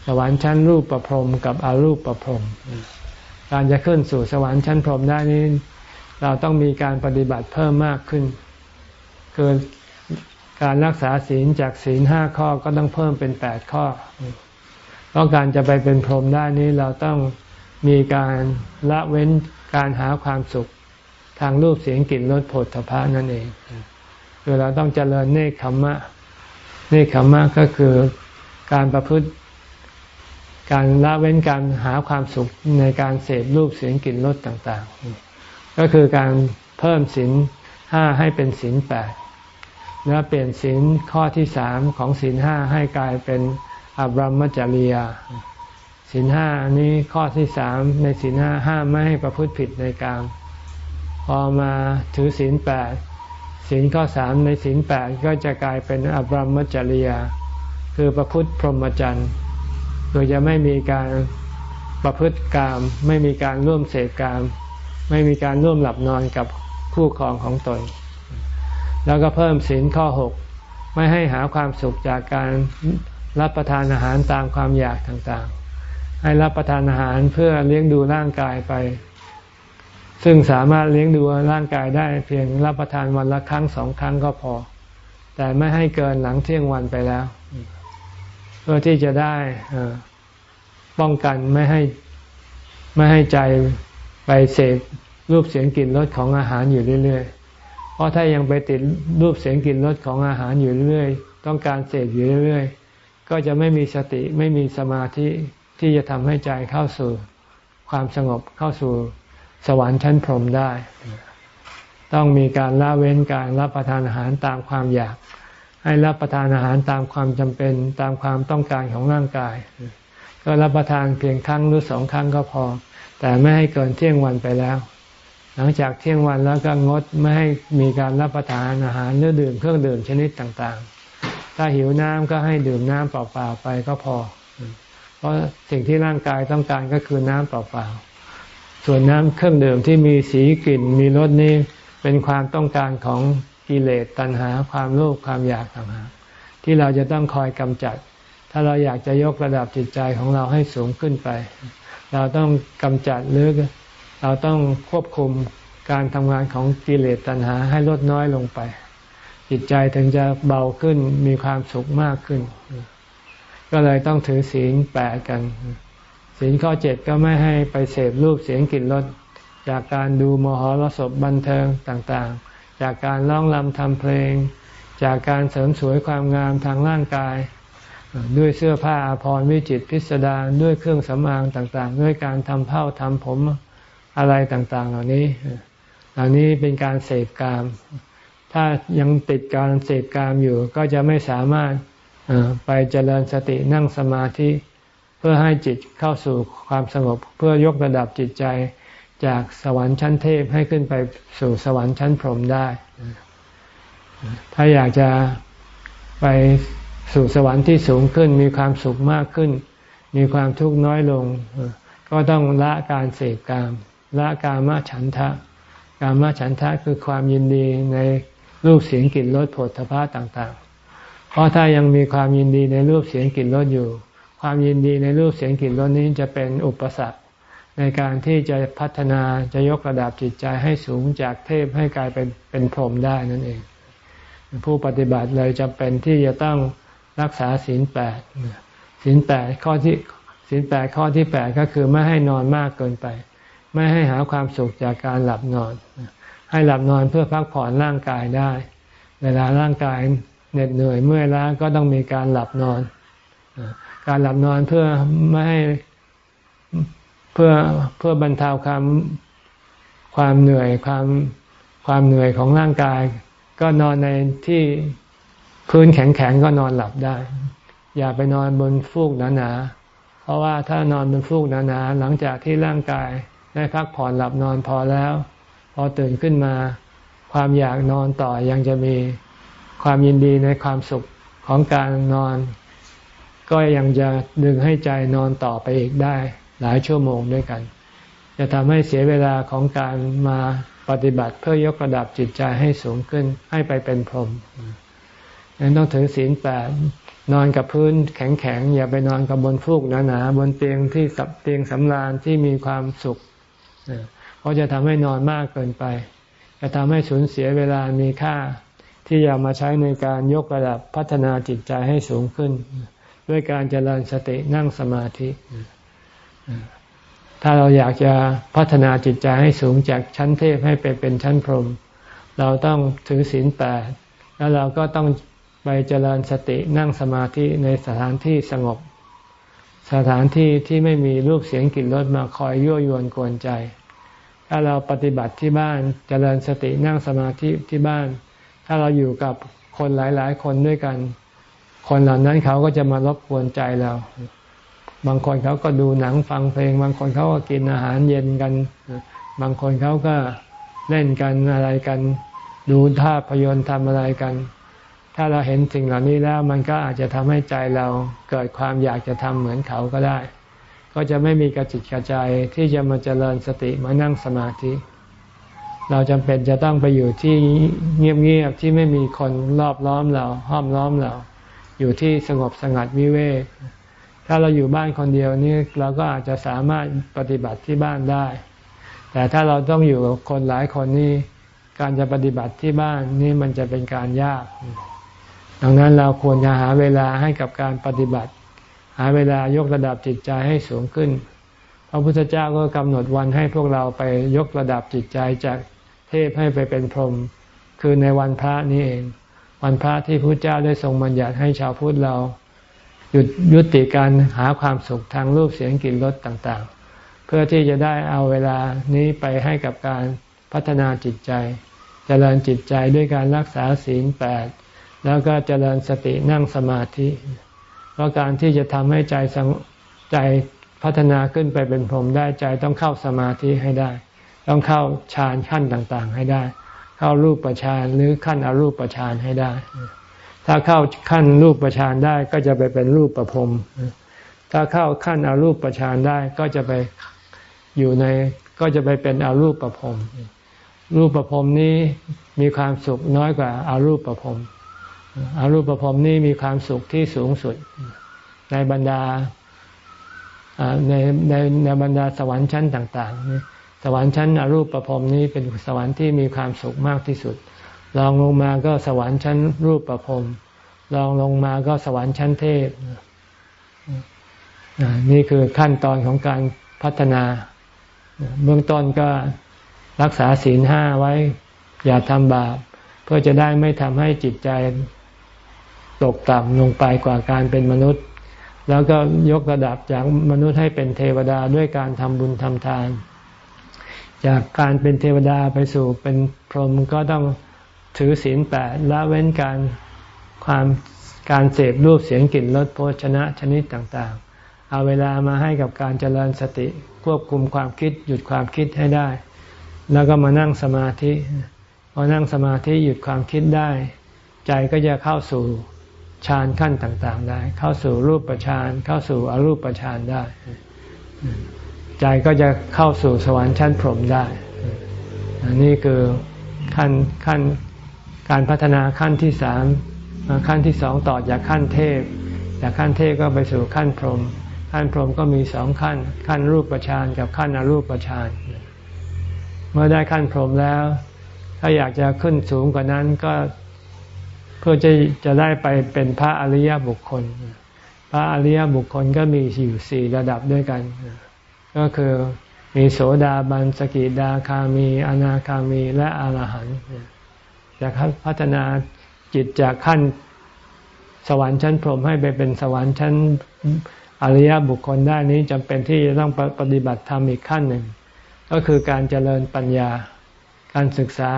สวรรค์ชั้นรูปประพรหมกับอารูปประพรหมการจะขึ้นสู่สวรรค์ชั้นพรหมได้นี้ เราต้องมีการปฏิบัติเพิ่มมากขึ้น คือการรักษาศีลจากศีลห้าข้อก็ต้องเพิ่มเป็นแปดข้อ เพราะการจะไปเป็นพรหมได้นี้เราต้องมีการละเว้นการหาความสุขทางรูปเสียงกลิ่นรสผลถภะนั่นเองคือเราต้องเจริญเนคขมมะ เนคขมมะก็คือการประพฤติ การละเว้นการหาความสุขในการเสพรูปเสียงกลิ่นรสต่าง ๆ ก็คือการเพิ่มศีลห้าให้เป็นศีลแปด แล้วเปลี่ยนศีลข้อที่สามของศีลห้าให้กลายเป็นอบรมจริยาศีลห้านี้ข้อที่สามในศีลห้าห้ามไม่ให้ประพฤติผิดในการพอมาถือศีลแปดศีลข้อสามในศีลแปดก็จะกลายเป็นอบรมจริยา คือประพฤติพรหมจรรย์โดยจะไม่มีการประพฤติกรรมไม่มีการร่วมเสพกรรมไม่มีการร่วมหลับนอนกับคู่ครองของตน แล้วก็เพิ่มศีลข้อหกไม่ให้หาความสุขจากการรับประทานอาหารตามความอยากต่างๆ ให้รับประทานอาหารเพื่อเลี้ยงดูร่างกายไป ซึ่งสามารถเลี้ยงดูร่างกายได้เพียงรับประทานวันละครั้งสองครั้งก็พอ แต่ไม่ให้เกินหลังเที่ยงวันไปแล้ว เพื่อที่จะได้ป้องกันไม่ให้ไม่ให้ใจไปเสพรูปเสียงกลิ่นรสของอาหารอยู่เรื่อย เพราะถ้ายังไปติดรูปเสียงกลิ่นรสของอาหารอยู่เรื่อยๆ ต้องการเสพอยู่เรื่อยๆ ก็จะไม่มีสติไม่มีสมาธิที่จะทำให้ใจเข้าสู่ความสงบเข้าสู่สวรรค์ชั้นพรหมได้ ต้องมีการละเว้นการรับประทานอาหารตามความอยาก ให้รับประทานอาหารตามความจำเป็นตามความต้องการของร่างกาย ก็รับประทานเพียงครั้งหรือสองครั้งก็พอ แต่ไม่ให้เกินเที่ยงวันไปแล้ว หลังจากเที่ยงวันแล้วก็งดไม่ให้มีการรับประทานอาหารหรือดื่มเครื่องดื่มชนิดต่างๆ ถ้าหิวน้ำก็ให้ดื่มน้ำเปล่าๆไปก็พอ เพราะสิ่งที่ร่างกายต้องการก็คือน้ำเปล่าๆ ส่วนน้ำเครื่องดื่มที่มีสีกลิ่นมีรสนี่เป็นความต้องการของกิเลสตัณหาความโลภความอยากต่างหากที่เราจะต้องคอยกำจัด ถ้าเราอยากจะยกระดับจิตใจของเราให้สูงขึ้นไป เราต้องกำจัดหรือ เราต้องควบคุมการทำงานของกิเลสตัณหาให้ลดน้อยลงไป จิตใจถึงจะเบาขึ้นมีความสุขมากขึ้น ก็เลยต้องถือศีลแปดกัน ศีลข้อเจ็ดก็ไม่ให้ไปเสพรูปเสียงกลิ่นรสจากการดูมหรสพบันเทิงต่างๆ จากการร้องรำทำเพลง จากการเสริมสวยความงามทางร่างกาย ด้วยเสื้อผ้าอาภรณ์วิจิตพิสดารด้วยเครื่องสำอางต่างๆ ด้วยการทำเผ้าทำผม อะไรต่างๆ เหล่านี้เหล่านี้เป็นการเสพกาม ถ้ายังติดการเสพกามอยู่ ก็จะไม่สามารถไปเจริญสตินั่งสมาธิ เพื่อให้จิตเข้าสู่ความสงบ เพื่อยกระดับจิตใจจากสวรรค์ชั้นเทพให้ขึ้นไปสู่สวรรค์ชั้นพรหมได้ ถ้าอยากจะไปไปสู่สวรรค์ที่สูงขึ้น มีความสุขมากขึ้น มีความทุกข์น้อยลง ก็ต้องละการเสพกาม ละกามฉันทะ กามฉันทะคือความยินดีในรูปเสียงกลิ่นรสผลทพะต่างๆ เพราะถ้ายังมีความยินดีในรูปเสียงกลิ่นรสอยู่ ความยินดีในรูปเสียงกลิ่นรสนี้จะเป็นอุปสรรค ในการที่จะพัฒนาจะยกระดับจิตใจให้สูงจากเทพให้กลายเป็นเป็นพรหมได้นั่นเอง ผู้ปฏิบัติเลยจะเป็นที่จะต้องรักษาศีลแปดศีลแปดข้อที่ศีลแปดข้อที่แปดก็คือไม่ให้นอนมากเกินไป ไม่ให้หาความสุขจากการหลับนอน ให้หลับนอนเพื่อพักผ่อนร่างกายได้ เวลาร่างกายเหน็ดเหนื่อยเมื่อยล้าก็ต้องมีการหลับนอน การหลับนอนเพื่อไม่ให้เพื่อเพื่อบรรเทาความความเหนื่อยความความเหนื่อยของร่างกาย ก็นอนในที่พื้นแข็งๆก็นอนหลับได้ อย่าไปนอนบนฟูกหนาๆเพราะว่าถ้านอนบนฟูกหนาๆหลังจากที่ร่างกาย ได้พักผ่อนหลับนอนพอแล้ว พอตื่นขึ้นมา ความอยากนอนต่อยังจะมีความยินดีในความสุขของการนอน ก็ยังจะดึงให้ใจนอนต่อไปอีกได้ หลายชั่วโมงด้วยกัน จะทำให้เสียเวลาของการมาปฏิบัติเพื่อยกระดับจิตใจให้สูงขึ้นให้ไปเป็นพรหมนั้นต้องถือศีลแปดนอนกับพื้นแข็งๆ อย่าไปนอนกับบนฟูกหนาๆบนเตียงที่สับเตียงสำราญที่มีความสุข เพราะจะทำให้นอนมากเกินไป จะทำให้สูญเสียเวลามีค่า ที่จะมาใช้ในการยกระดับพัฒนาจิตใจให้สูงขึ้น ด้วยการเจริญสตินั่งสมาธิ ถ้าเราอยากจะพัฒนาจิตใจให้สูงจากชั้นเทพให้ไปเป็นชั้นพรหมเราต้องถือศีลแปดแล้วเราก็ต้องไปเจริญสตินั่งสมาธิในสถานที่สงบ สถานที่ที่ไม่มีรูปเสียงกลิ่นรสมาคอยยั่วยวนกวนใจ ถ้าเราปฏิบัติที่บ้านเจริญสตินั่งสมาธิที่บ้าน ถ้าเราอยู่กับคนหลาย ๆ คนด้วยกัน คนเหล่านั้นเขาก็จะมารบกวนใจเรา บางคนเขาก็ดูหนังฟังเพลง บางคนเขาก็กินอาหารเย็นกัน บางคนเขาก็เล่นกันอะไรกัน ดูภาพยนตร์ทำอะไรกัน ถ้าเราเห็นสิ่งเหล่านี้แล้วมันก็อาจจะทำให้ใจเราเกิดความอยากจะทำเหมือนเขาก็ได้ ก็จะไม่มีกระจิตกระใจที่จะมาเจริญสติมานั่งสมาธิ เราจำเป็นจะต้องไปอยู่ที่เงียบๆที่ไม่มีคนรอบล้อมเราห้อมล้อมเรา อยู่ที่สงบสงัดวิเวกถ้าเราอยู่บ้านคนเดียวนี่เราก็อาจจะสามารถปฏิบัติที่บ้านได้ แต่ถ้าเราต้องอยู่กับคนหลายคนนี่การจะปฏิบัติที่บ้านนี่มันจะเป็นการยาก ดังนั้นเราควรจะหาเวลาให้กับการปฏิบัติ หาเวลายกระดับจิตใจให้สูงขึ้น พระพุทธเจ้าก็กำหนดวันให้พวกเราไปยกระดับจิตใจจากเทพให้ไปเป็นพรหมคือในวันพระนี้เอง วันพระที่พระเจ้าได้ทรงบัญญัติให้ชาวพุทธเรา หยุดยุติการหาความสุขทางรูปเสียงกลิ่นรสต่างๆ เพื่อที่จะได้เอาเวลานี้ไปให้กับการพัฒนาจิตใจจเจริญจิตใจด้วยการรักษาศีลแปด แล้วก็เจริญสตินั่งสมาธิ เพราะการที่จะทำให้ใจใจพัฒนาขึ้นไปเป็นพรหมได้ใจต้องเข้าสมาธิให้ได้ ต้องเข้าฌานขั้นต่างๆ ให้ได้ เข้ารูปฌานหรือขั้นอรูปฌานให้ได้ ถ้าเข้าขั้นรูปประชานได้ก็จะไปเป็นรูปประพรมถ้าเข้าขั้นอรูปประชานได้ก็จะไปอยู่ในก็จะไปเป็นอรูปประพรมรูปประพรมนี้มีความสุขน้อยกว่าอารูปประพรม อารูปประพนี้มีความสุขที่สูงสุด ในบรรดาในในในบรรดาสวรรค์ชั้นต่างๆ สวรรค์ชั้นอรูปประพรมนี้เป็นสวรรค์ที่มีความสุขมากที่สุดลองลงมาก็สวรรค์ชั้นรูปประพรมลองลงมาก็สวรรค์ชั้นเทพนี่คือขั้นตอนของการพัฒนา เบื้องต้นก็รักษาศีลห้าไว้ อย่าทำบาป เพื่อจะได้ไม่ทำให้จิตใจ ตกต่ำลงไปกว่าการเป็นมนุษย์ แล้วก็ยกระดับจากมนุษย์ให้เป็นเทวดาด้วยการทำบุญทำทาน จากการเป็นเทวดาไปสู่เป็นพรหมก็ต้องถือศีลแปดละเว้นการความการเสพรูปเสียงกลิ่นรสโภชนะชนิดต่างๆ เอาเวลามาให้กับการเจริญสติควบคุมความคิดหยุดความคิดให้ได้ แล้วก็มานั่งสมาธิพอนั่งสมาธิหยุดความคิดได้ ใจก็จะเข้าสู่ ฌานขั้นต่างๆได้ เข้าสู่รูปฌานเข้าสู่อรูปฌานได้ ใจก็จะเข้าสู่สวรรค์ชั้นพรหมได้อันนี้คือขั้นขั้นการพัฒนาขั้นที่สามขั้นที่สองต่อจากขั้นเทพ จากขั้นเทพก็ไปสู่ขั้นพรหมขั้นพรหมก็มีสองขั้น ขั้นรูปฌานกับขั้นอรูปฌานเมื่อได้ขั้นพรหมแล้ว ถ้าอยากจะขึ้นสูงกว่านั้นก็ เพื่อจะจะได้ไปเป็นพระอริยบุคคล พระอริยบุคคลก็มีอยู่สี่ระดับด้วยกัน ก็คือมีโสดาบันสกิดาคามี อนาคามีและอรหันต์จะพัฒนาจิตจากขั้นสวรรค์ชั้นพรหมให้ไปเป็นสวรรค์ชั้นอริยบุคคลได้นี้จำเป็นที่จะต้องปฏิบัติธรรมอีกขั้นหนึ่ง ก็คือการเจริญปัญญา การศึกษา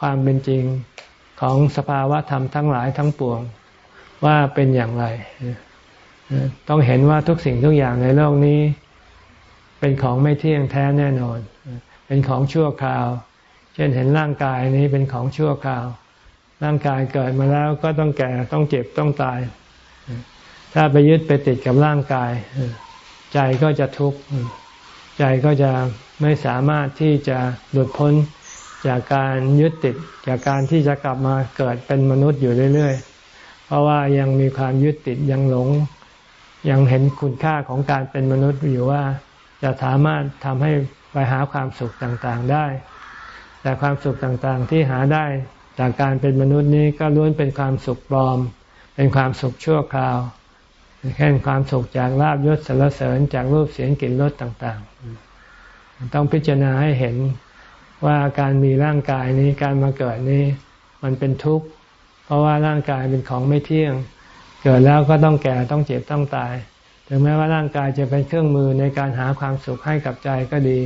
ความเป็นจริง ของสภาวะธรรมทั้งหลายทั้งปวงว่าเป็นอย่างไร ต้องเห็นว่าทุกสิ่งทุกอย่างในโลกนี้ เป็นของไม่เที่ยงแท้แน่นอน เป็นของชั่วคราว เช่นเห็นร่างกายนี้เป็นของชั่วคราว ร่างกายเกิดมาแล้วก็ต้องแก่ต้องเจ็บต้องตาย ถ้าไปยึดไปติดกับร่างกาย ใจก็จะทุกข์ ใจก็จะไม่สามารถที่จะหลุดพ้น จากการยึดติดจากการที่จะกลับมาเกิดเป็นมนุษย์อยู่เรื่อย ๆ เพราะว่ายังมีความยึดติดยังหลง ยังเห็นคุณค่าของการเป็นมนุษย์อยู่ว่าจะสามารถทำให้ไปหาความสุขต่างๆได้ แต่ความสุขต่างๆที่หาได้จากการเป็นมนุษย์นี้ก็ล้วนเป็นความสุขปลอม เป็นความสุขชั่วคราวแค่ความสุขจากลาบยศสรรเสริญจากรูปเสียงกลิ่นรสต่างๆ ต้องพิจารณาให้เห็น ว่าการมีร่างกายนี้การมาเกิดนี้ มันเป็นทุกข์ เพราะว่าร่างกายเป็นของไม่เที่ยง เกิดแล้วก็ต้องแก่ต้องเจ็บต้องตาย ถึงแม้ว่าร่างกายจะเป็นเครื่องมือในการหาความสุขให้กับใจก็ดี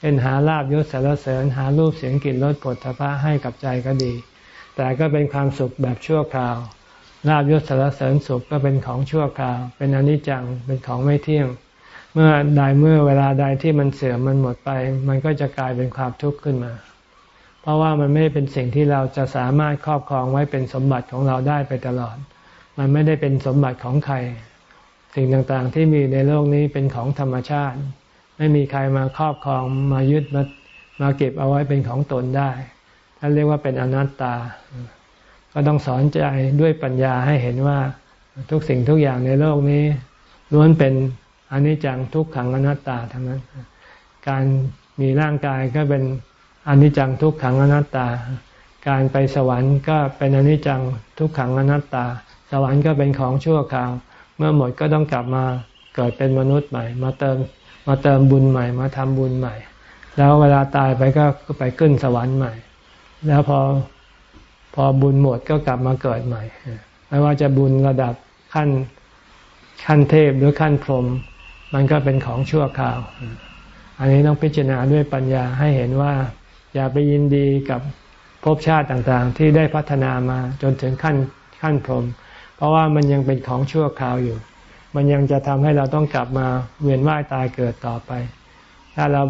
เป็นหาลาบยศสารเสริญหารูปเสียงกลิ่นรสผลพระให้กับใจก็ดี แต่ก็เป็นความสุขแบบชั่วคราวลาบยศสารเสริญสุขก็เป็นของชั่วคราว เป็นอนิจจังเป็นของไม่เที่ยง เมื่อใดเมื่อเวลาใดที่มันเสื่อมมันหมดไป มันก็จะกลายเป็นความทุกข์ขึ้นมา เพราะว่ามันไม่เป็นสิ่งที่เราจะสามารถครอบครองไว้เป็นสมบัติของเราได้ไปตลอด มันไม่ได้เป็นสมบัติของใคร สิ่งต่างๆที่มีในโลกนี้เป็นของธรรมชาติ ไม่มีใครมาครอบครองมายึดมามาเก็บเอาไว้เป็นของตนได้ท่านเรียกว่าเป็นอนัตตา ก็ต้องสอนใจด้วยปัญญาให้เห็นว่าทุกสิ่งทุกอย่างในโลกนี้ล้วนเป็น อันนี้จังทุกขังอนัตตาทั้งนั้น การมีร่างกายก็เป็นอนิจจังทุกขังอนัตตา การไปสวรรค์ก็เป็นอนิจจังทุกขังอนัตตา สวรรค์ก็เป็นของชั่วคราว เมื่อหมดก็ต้องกลับมาเกิดเป็นมนุษย์ใหม่ มาเติมมาเติมบุญใหม่ มาทำบุญใหม่ แล้วเวลาตายไปก็ไปขึ้นสวรรค์ใหม่ แล้วพอพอบุญหมดก็กลับมาเกิดใหม่ ไม่ว่าจะบุญระดับขั้นขั้นเทพหรือขั้นพรหม มันก็เป็นของชั่วคราว อันนี้ต้องพิจารณาด้วยปัญญาให้เห็นว่า อย่าไปยินดีกับภพชาติต่างๆ ที่ได้พัฒนามาจนถึงขั้นขั้นพรหมเพราะว่ามันยังเป็นของชั่วคราวอยู่ มันยังจะทำให้เราต้องกลับมาเวียนว่ายตายเกิดต่อไป ถ้าเรา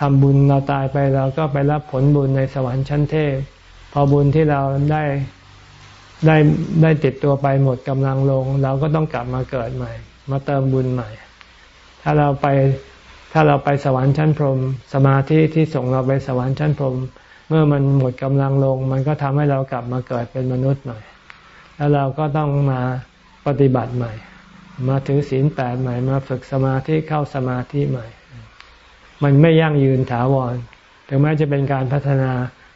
ทำบุญเราตายไปเราก็ไปรับผลบุญในสวรรค์ชั้นเทพ พอบุญที่เราได้ได้ได้ติดตัวไปหมดกำลังลง เราก็ต้องกลับมาเกิดใหม่ มาเติมบุญใหม่ ถ้าเราไปถ้าเราไปสวรรค์ชั้นพรหมสมาธิที่ส่งเราไปสวรรค์ชั้นพรหมเมื่อมันหมดกำลังลง มันก็ทำให้เรากลับมาเกิดเป็นมนุษย์ใหม่ แล้วเราก็ต้องมาปฏิบัติใหม่ มาถือศีลแปดใหม่ มาฝึกสมาธิเข้าสมาธิใหม่ มันไม่ยั่งยืนถาวร ถึงแม้จะเป็นการพัฒนา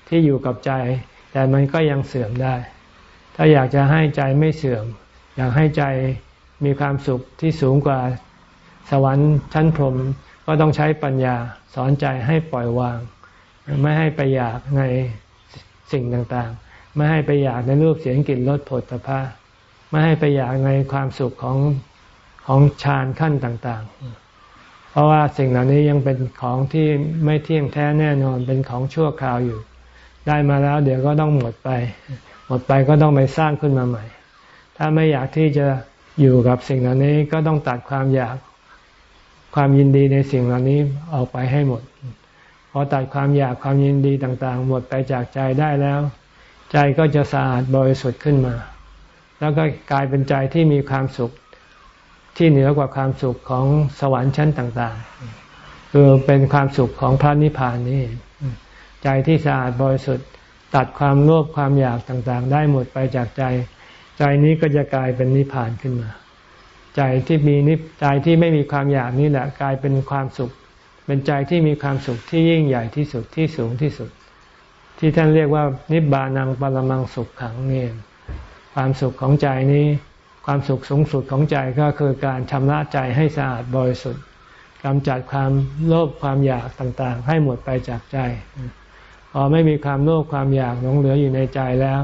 ที่อยู่กับใจ แต่มันก็ยังเสื่อมได้ ถ้าอยากจะให้ใจไม่เสื่อม อยากให้ใจมีความสุขที่สูงกว่า สวรรค์ชั้นพรหมก็ต้องใช้ปัญญาสอนใจให้ปล่อยวาง ไม่ให้ไปอยากในสิ่งต่างๆ ไม่ให้ไปอยากในรูปเสียงกลิ่นรสผลตภะไม่ให้ไปอยากในความสุขของของฌานขั้นต่างๆ เพราะว่าสิ่งเหล่านี้ยังเป็นของที่ไม่เที่ยงแท้แน่นอนเป็นของชั่วคราวอยู่ ได้มาแล้วเดี๋ยวก็ต้องหมดไป หมดไปก็ต้องไปสร้างขึ้นมาใหม่ ถ้าไม่อยากที่จะอยู่กับสิ่งเหล่านี้ก็ต้องตัดความอยาก ความยินดีในสิ่งเหล่านี้ออกไปให้หมด พอตัดความอยากความยินดีต่างๆ หมดไปจากใจได้แล้ว ใจก็จะสะอาดบริสุทธิ์ขึ้นมา แล้วก็กลายเป็นใจที่มีความสุขที่เหนือกว่าความสุขของสวรรค์ชั้นต่างๆ คือเป็นความสุขของพระนิพพานนี่ใจที่สะอาดบริสุทธิ์ตัดความโลภความอยากต่างๆ ได้หมดไปจากใจ ใจนี้ก็จะกลายเป็นนิพพานขึ้นมา ใจที่มีนิใจที่ไม่มีความอยากนี่แหละกลายเป็นความสุข เป็นใจที่มีความสุขที่ยิ่งใหญ่ที่สุดที่สูงที่สุด ที่ท่านเรียกว่านิบานังปรมังสุขขังนี่ความสุขของใจนี้ ความสุขสูงสุดของใจก็คือการชำระใจให้สะอาดบริสุทธิ์กำจัดความโลภความอยากต่างๆ ให้หมดไปจากใจพอไม่มีความโลภความอยากหลงเหลืออยู่ในใจแล้ว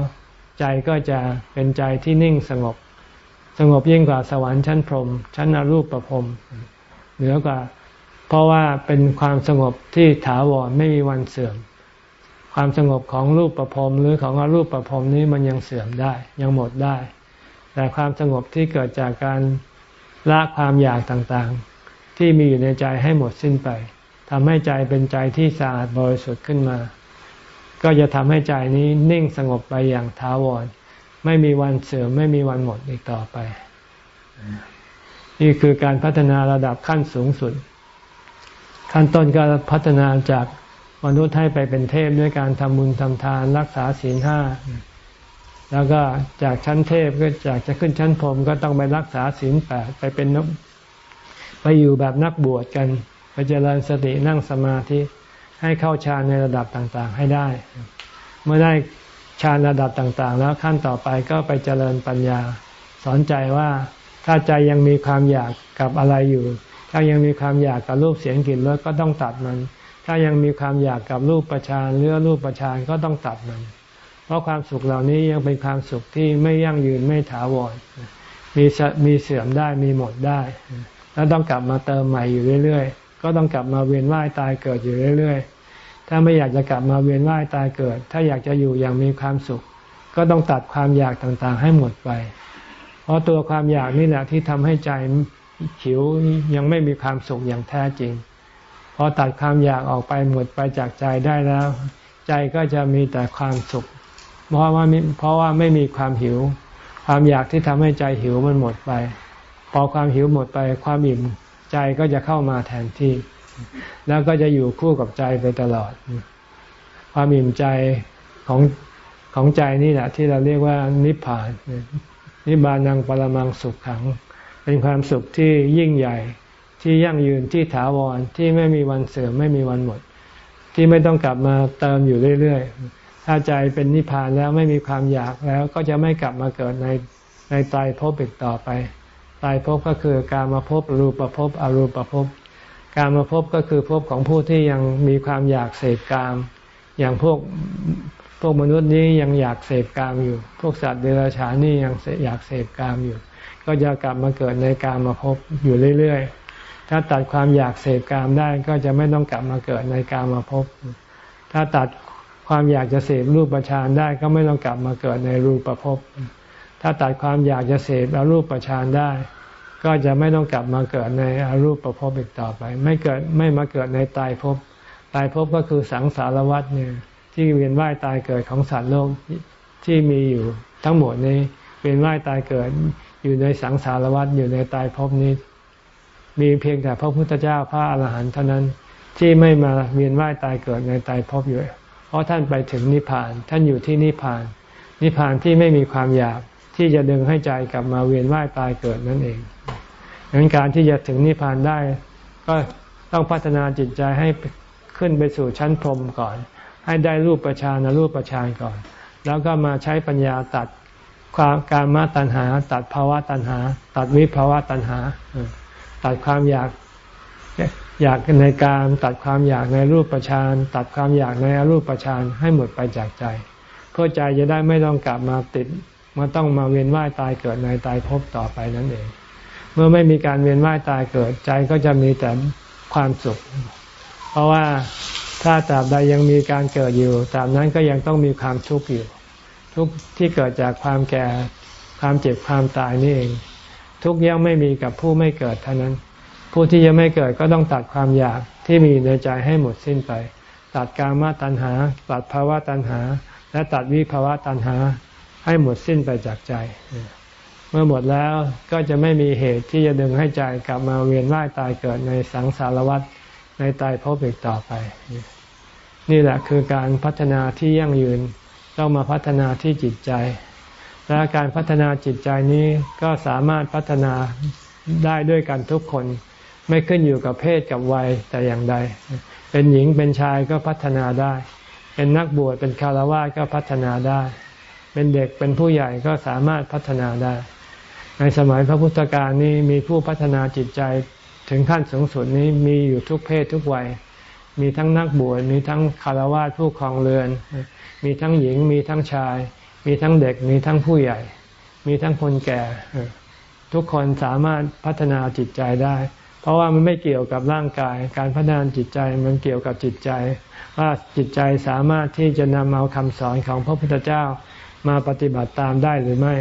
ใจก็จะเป็นใจที่นิ่งสงบ สงบยิ่งกว่าสวรรค์ชั้นพรมชั้นอรูปประพรมเหนือกว่า เพราะว่าเป็นความสงบที่ถาวรไม่มีวันเสื่อม ความสงบของรูปประพรมหรือของอรูปประพรมนี้มันยังเสื่อมได้ ยังหมดได้ แต่ความสงบที่เกิดจากการละความอยากต่างๆ ที่มีอยู่ในใจให้หมดสิ้นไปทำให้ใจเป็นใจที่สะอาดบริสุทธิ์ขึ้นมา ก็จะทำให้ใจนี้นิ่งสงบไปอย่างท้าวร ไม่มีวันเสื่อมไม่มีวันหมดอีกต่อไป นี่คือการพัฒนาระดับขั้นสูงสุด ขั้นต้นก็พัฒนาจากมนุษย์ให้ไปเป็นเทพด้วยการทำบุญทำทานรักษาศีลห้าแล้วก็จากชั้นเทพก็จากจะขึ้นชั้นพรหมก็ต้องไปรักษาศีลแปดไปเป็นนักไปอยู่แบบนักบวชกันไปเจริญสตินั่งสมาธิให้เข้าฌานในระดับต่างๆ ให้ได้ เมื่อได้ ฌานระดับต่างๆ แล้วขั้นต่อไปก็ไปเจริญปัญญา สอนใจว่าถ้าใจยังมีความอยากกับอะไรอยู่ ถ้ายังมีความอยากกับรูปเสียงกลิ่นรสก็ต้องตัดมัน ถ้ายังมีความอยากกับรูปประชานหรือรูปประชานก็ต้องตัดมัน เพราะความสุขเหล่านี้ยังเป็นความสุขที่ไม่ยั่งยืนไม่ถาวรมีมีเสื่อมได้มีหมดได้ แล้วต้องกลับมาเติมใหม่อยู่เรื่อย ๆ ก็ต้องกลับมาเวียนว่ายตายเกิดอยู่เรื่อย ๆ ถ้าไม่อยากจะกลับมาเวียนว่ายตายเกิด ถ้าอยากจะอยู่อย่างมีความสุข ก็ต้องตัดความอยากต่างๆ ให้หมดไป เพราะตัวความอยากนี่แหละที่ทำให้ใจหิวยังไม่มีความสุขอย่างแท้จริง พอตัดความอยากออกไปหมดไปจากใจได้แล้ว ใจก็จะมีแต่ความสุข เพราะว่าเพราะว่าไม่มีความหิว ความอยากที่ทำให้ใจหิวมันหมดไป พอความหิวหมดไปความอิ่มใจก็จะเข้ามาแทนที่ แล้วก็จะอยู่คู่กับใจไปตลอด ความอิ่มใจของของใจนี่แหละที่เราเรียกว่านิพพาน นิบานังปรมังสุขขัง เป็นความสุขที่ยิ่งใหญ่ที่ยั่งยืนที่ถาวรที่ไม่มีวันเสื่อมไม่มีวันหมด ที่ไม่ต้องกลับมาเติมอยู่เรื่อยๆ ถ้าใจเป็นนิพพานแล้วไม่มีความอยากแล้วก็จะไม่กลับมาเกิดในในตายภพอีกต่อไปตายภพก็คือการมาพบรูปภพอรูปภพ การมาพบก็คือภพของผู้ที่ยังมีความอยากเสพกาม อย่างพวกพวกมนุษย์นี้ยังอยากเสพกามอยู่ พวกสัตว์เดรัจฉานนี่ยังอยากเสพกามอยู่ ก็จะกลับมาเกิดในการมาพบอยู่เรื่อยๆ ถ้าตัดความอยากเสพกามได้ก็จะไม่ต้องกลับมาเกิดในการมาพบ ถ้าตัดความอยากจะเสพรูปประชานได้ก็ไม่ต้องกลับมาเกิดในรูปประพบถ้าตัดความอยากจะเสพอรูปประชานได้ ก็จะไม่ต้องกลับมาเกิดในอรูปประพอีกต่อไป ไม่เกิดไม่มาเกิดในตายภพตายภพก็คือสังสารวัฏเนี่ย ที่เวียนว่ายตายเกิดของสัตว์โลกที่มีอยู่ทั้งหมดนี้เวียนว่ายตายเกิดอยู่ในสังสารวัฏอยู่ในตายภพนี้ มีเพียงแต่พระพุทธเจ้าพระอรหันต์เท่านั้นที่ไม่มาเวียนว่ายตายเกิดในตายภพอยู่ เพราะท่านไปถึงนิพพาน ท่านอยู่ที่นิพพาน นิพพานที่ไม่มีความอยากที่จะดึงให้ใจกลับมาเวียนว่ายตายเกิดนั่นเอง ดังนั้นการที่จะถึงนิพพานได้ ก็ต้องพัฒนาจิตใจให้ขึ้นไปสู่ชั้นพรหมก่อน ให้ได้รูปประชานรูปประชานก่อน แล้วก็มาใช้ปัญญาตัดความการมาตัณหา ตัดภาวะตัณหา ตัดวิภาวะตัณหา ตัดความอยากอยากในการตัดความอยากในรูปประชานตัดความอยากในอรูปประชานให้หมดไปจากใจ เพื่อใจจะได้ไม่ต้องกลับมาติดมาต้องมาเวียนว่ายตายเกิดในตายภพต่อไปนั่นเอง เมื่อไม่มีการเวียนว่ายตายเกิดใจก็จะมีแต่ความสุข เพราะว่าถ้าตราบใดยังมีการเกิดอยู่ตราบนั้นก็ยังต้องมีความทุกข์อยู่ ทุกข์ที่เกิดจากความแก่ความเจ็บความตายนี่เอง ทุกข์ยังไม่มีกับผู้ไม่เกิดเท่านั้น ผู้ที่ยังไม่เกิดก็ต้องตัดความอยากที่มีในใจให้หมดสิ้นไป ตัดกามาตัณหา ตัดภาวะตัณหา และตัดวิภาวะตัณหาให้หมดสิ้นไปจากใจ มื่อหมดแล้วก็จะไม่มีเหตุที่จะดึงให้ใจกลับมาเวียนว่ายตายเกิดในสังสารวัฏในตายภพอีกต่อไป นี่แหละคือการพัฒนาที่ยั่งยืนต้องมาพัฒนาที่จิตใจ และการพัฒนาจิตใจนี้ก็สามารถพัฒนาได้ด้วยกันทุกคน ไม่ขึ้นอยู่กับเพศกับวัยแต่อย่างใด เป็นหญิงเป็นชายก็พัฒนาได้ เป็นนักบวชเป็นคารวะก็พัฒนาได้ เป็นเด็กเป็นผู้ใหญ่ก็สามารถพัฒนาได้ ในสมัยพระพุทธการนี้มีผู้พัฒนาจิตใจถึงขั้นสูงสุดนี้มีอยู่ทุกเพศทุกวัย มีทั้งนักบวชมีทั้งคารวะผู้ครองเรือน มีทั้งหญิงมีทั้งชาย มีทั้งเด็กมีทั้งผู้ใหญ่ มีทั้งคนแก่ ทุกคนสามารถพัฒนาจิตใจได้ เพราะว่ามันไม่เกี่ยวกับร่างกาย การพัฒนาจิตใจมันเกี่ยวกับจิตใจ ว่าจิตใจสามารถที่จะนำเอาคำสอนของพระพุทธเจ้ามาปฏิบัติตามได้หรือไม่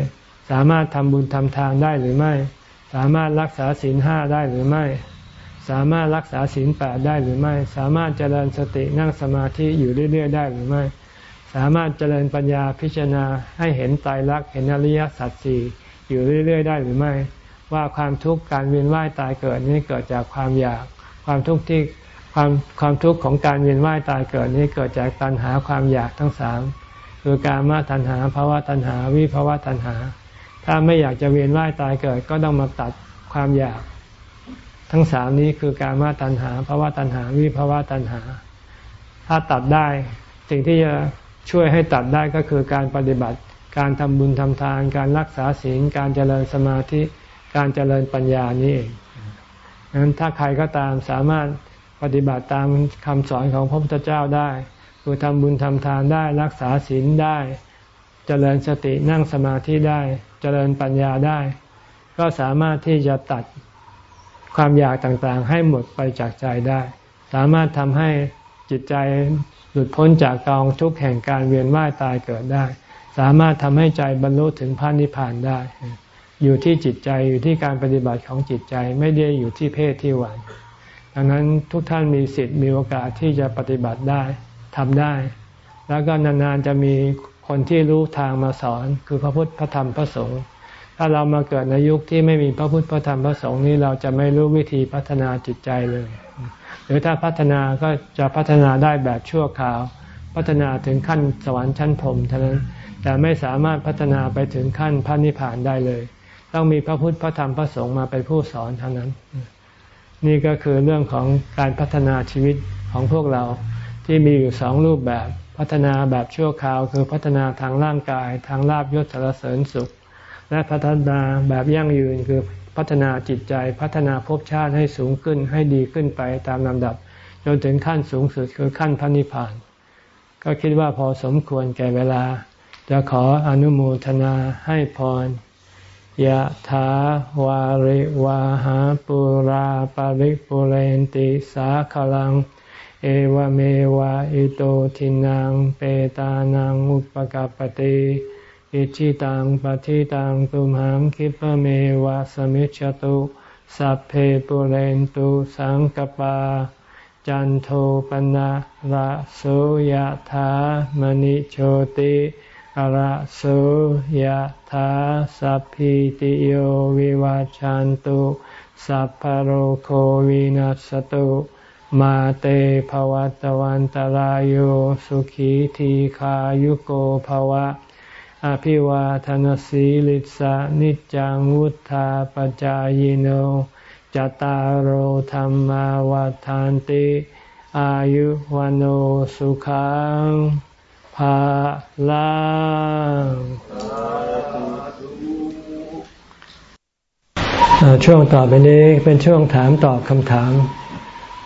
สามารถทำบุญทำทานได้หรือไม่ สามารถรักษาศีลห้าได้หรือไม่ สามารถรักษาศีลแปดได้หรือไม่ สามารถเจริญสตินั่งสมาธิอยู่เรื่อย ๆ ได้หรือไม่ สามารถเจริญปัญญาพิจารณาให้เห็นตายรักเห็นอริยสัจสี่อยู่เรื่อย ๆ ได้หรือไม่ ว่าความทุกข์การเวียนว่ายตายเกิดนี้เกิดจากความอยาก ความทุกข์ที่ความความทุกข์ของการเวียนว่ายตายเกิดนี้เกิดจากตัณหาความอยากทั้งสามคือการมาตัณหาภาวะตัณหาวิภาวะตัณหา ถ้าไม่อยากจะเวียนว่ายตายเกิด ก็ต้องมาตัดความอยาก ทั้งสามนี้คือการมาตัณหาภาวะตัณหาวิภาวะตัณหา ถ้าตัดได้สิ่งที่จะช่วยให้ตัดได้ก็คือการปฏิบัติ การทำบุญทำทาน การรักษาศีล การเจริญสมาธิ การเจริญปัญญานี่เองนั้นถ้าใครก็ตามสามารถปฏิบัติตามคำสอนของพระพุทธเจ้าได้ คือทำบุญทำทานได้ รักษาศีลได้ เจริญสตินั่งสมาธิได้ เจริญปัญญาได้ ก็สามารถที่จะตัดความอยากต่างๆ ให้หมดไปจากใจได้ สามารถทำให้จิตใจหลุดพ้นจากกองทุกข์แห่งการเวียนว่ายตายเกิดได้ สามารถทำให้ใจบรรลุถึงพระนิพพานได้ อยู่ที่จิตใจอยู่ที่การปฏิบัติของจิตใจไม่ได้อยู่ที่เพศที่หวังดังนั้นทุกท่านมีสิทธิ์มีโอกาสที่จะปฏิบัติได้ทำได้ แล้วก็นานๆจะมี คนที่รู้ทางมาสอนคือพระพุทธพระธรรมพระสงฆ์ถ้าเรามาเกิดในยุคที่ไม่มีพระพุทธพระธรรมพระสงฆ์นี้เราจะไม่รู้วิธีพัฒนาจิตใจเลย หรือถ้าพัฒนาก็จะพัฒนาได้แบบชั่วคราว พัฒนาถึงขั้นสวรรค์ชั้นพรมเท่านั้น แต่ไม่สามารถพัฒนาไปถึงขั้นพระนิพพานได้เลย ต้องมีพระพุทธพระธรรมพระสงฆ์มาเป็นผู้สอนเท่านั้น นี่ก็คือเรื่องของการพัฒนาชีวิตของพวกเราที่มีอยู่สองรูปแบบ พัฒนาแบบชั่วคราวคือพัฒนาทางร่างกาย ทางลาบยศสารเสริญสุข และพัฒนาแบบยั่งยืนคือพัฒนาจิตใจพัฒนาภพชาติให้สูงขึ้นให้ดีขึ้นไปตามลำดับ จนถึงขั้นสูงสุดคือขั้นพระนิพพาน ก็คิดว่าพอสมควรแก่เวลา จะขออนุโมทนาให้พรยะถาวาริวาหาปุราปาริปุเรนติสาขลัง เอวเมวะอิโตทินังเปตานังอุปกปติอิชิตังปฏิตังตุมหังคิปเมวะสมิจฉตุสัพเพปุเรนตุสังกปา จันโทปัณณะระโสยะถา มะณิโชติระโสยะถาสัพพีติโยวิวัชชันตุสัพพะโรโควินัสสะตุ มาเตภวัตวันตารโยสุขีทีขายุโกภวะ อภิวาทนสีลิสานิจังวุธาปจายโนจตารโหธรรมวาทานติ อายุวันโอสุขังภาลังช่วงต่อไปนี้เป็นช่วงถามตอบคำถาม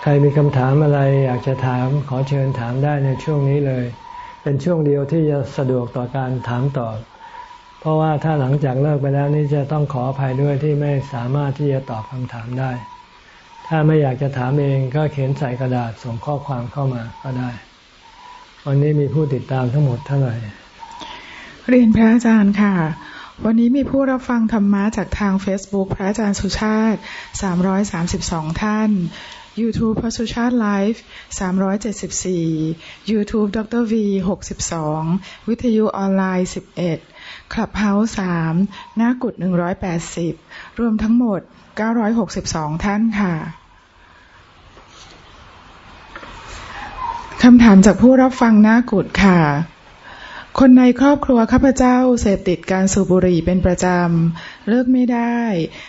ใครมีคำถามอะไรอยากจะถามขอเชิญถามได้ในช่วงนี้เลย เป็นช่วงเดียวที่จะสะดวกต่อการถามตอบ เพราะว่าถ้าหลังจากเลิกไปแล้วนี่จะต้องขออภัยด้วยที่ไม่สามารถที่จะตอบคำถามได้ ถ้าไม่อยากจะถามเองก็เขียนใส่กระดาษส่งข้อความเข้ามาก็ได้ วันนี้มีผู้ติดตามทั้งหมดเท่าไหร่ เรียนพระอาจารย์ค่ะวันนี้มีผู้รับฟังธรรมะจากทาง Facebook พระอาจารย์สุชาติ 332 ท่าน YouTube พระสุชาติไลฟ์374 YouTube ดสิบสี่ YouTube Dr. V 62 วิทยุออนไลน์ 11 Clubhouse สามหน้ากุฏิหนึ่งร้อยแปดสิบรวมทั้งหมดเก้าร้อยหกสิบสองท่านค่ะคำถามจากผู้รับฟังหน้ากุดค่ะ คนในครอบครัวข้าพเจ้าเสพติดการสูบบุหรี่เป็นประจำ เลิกไม่ได้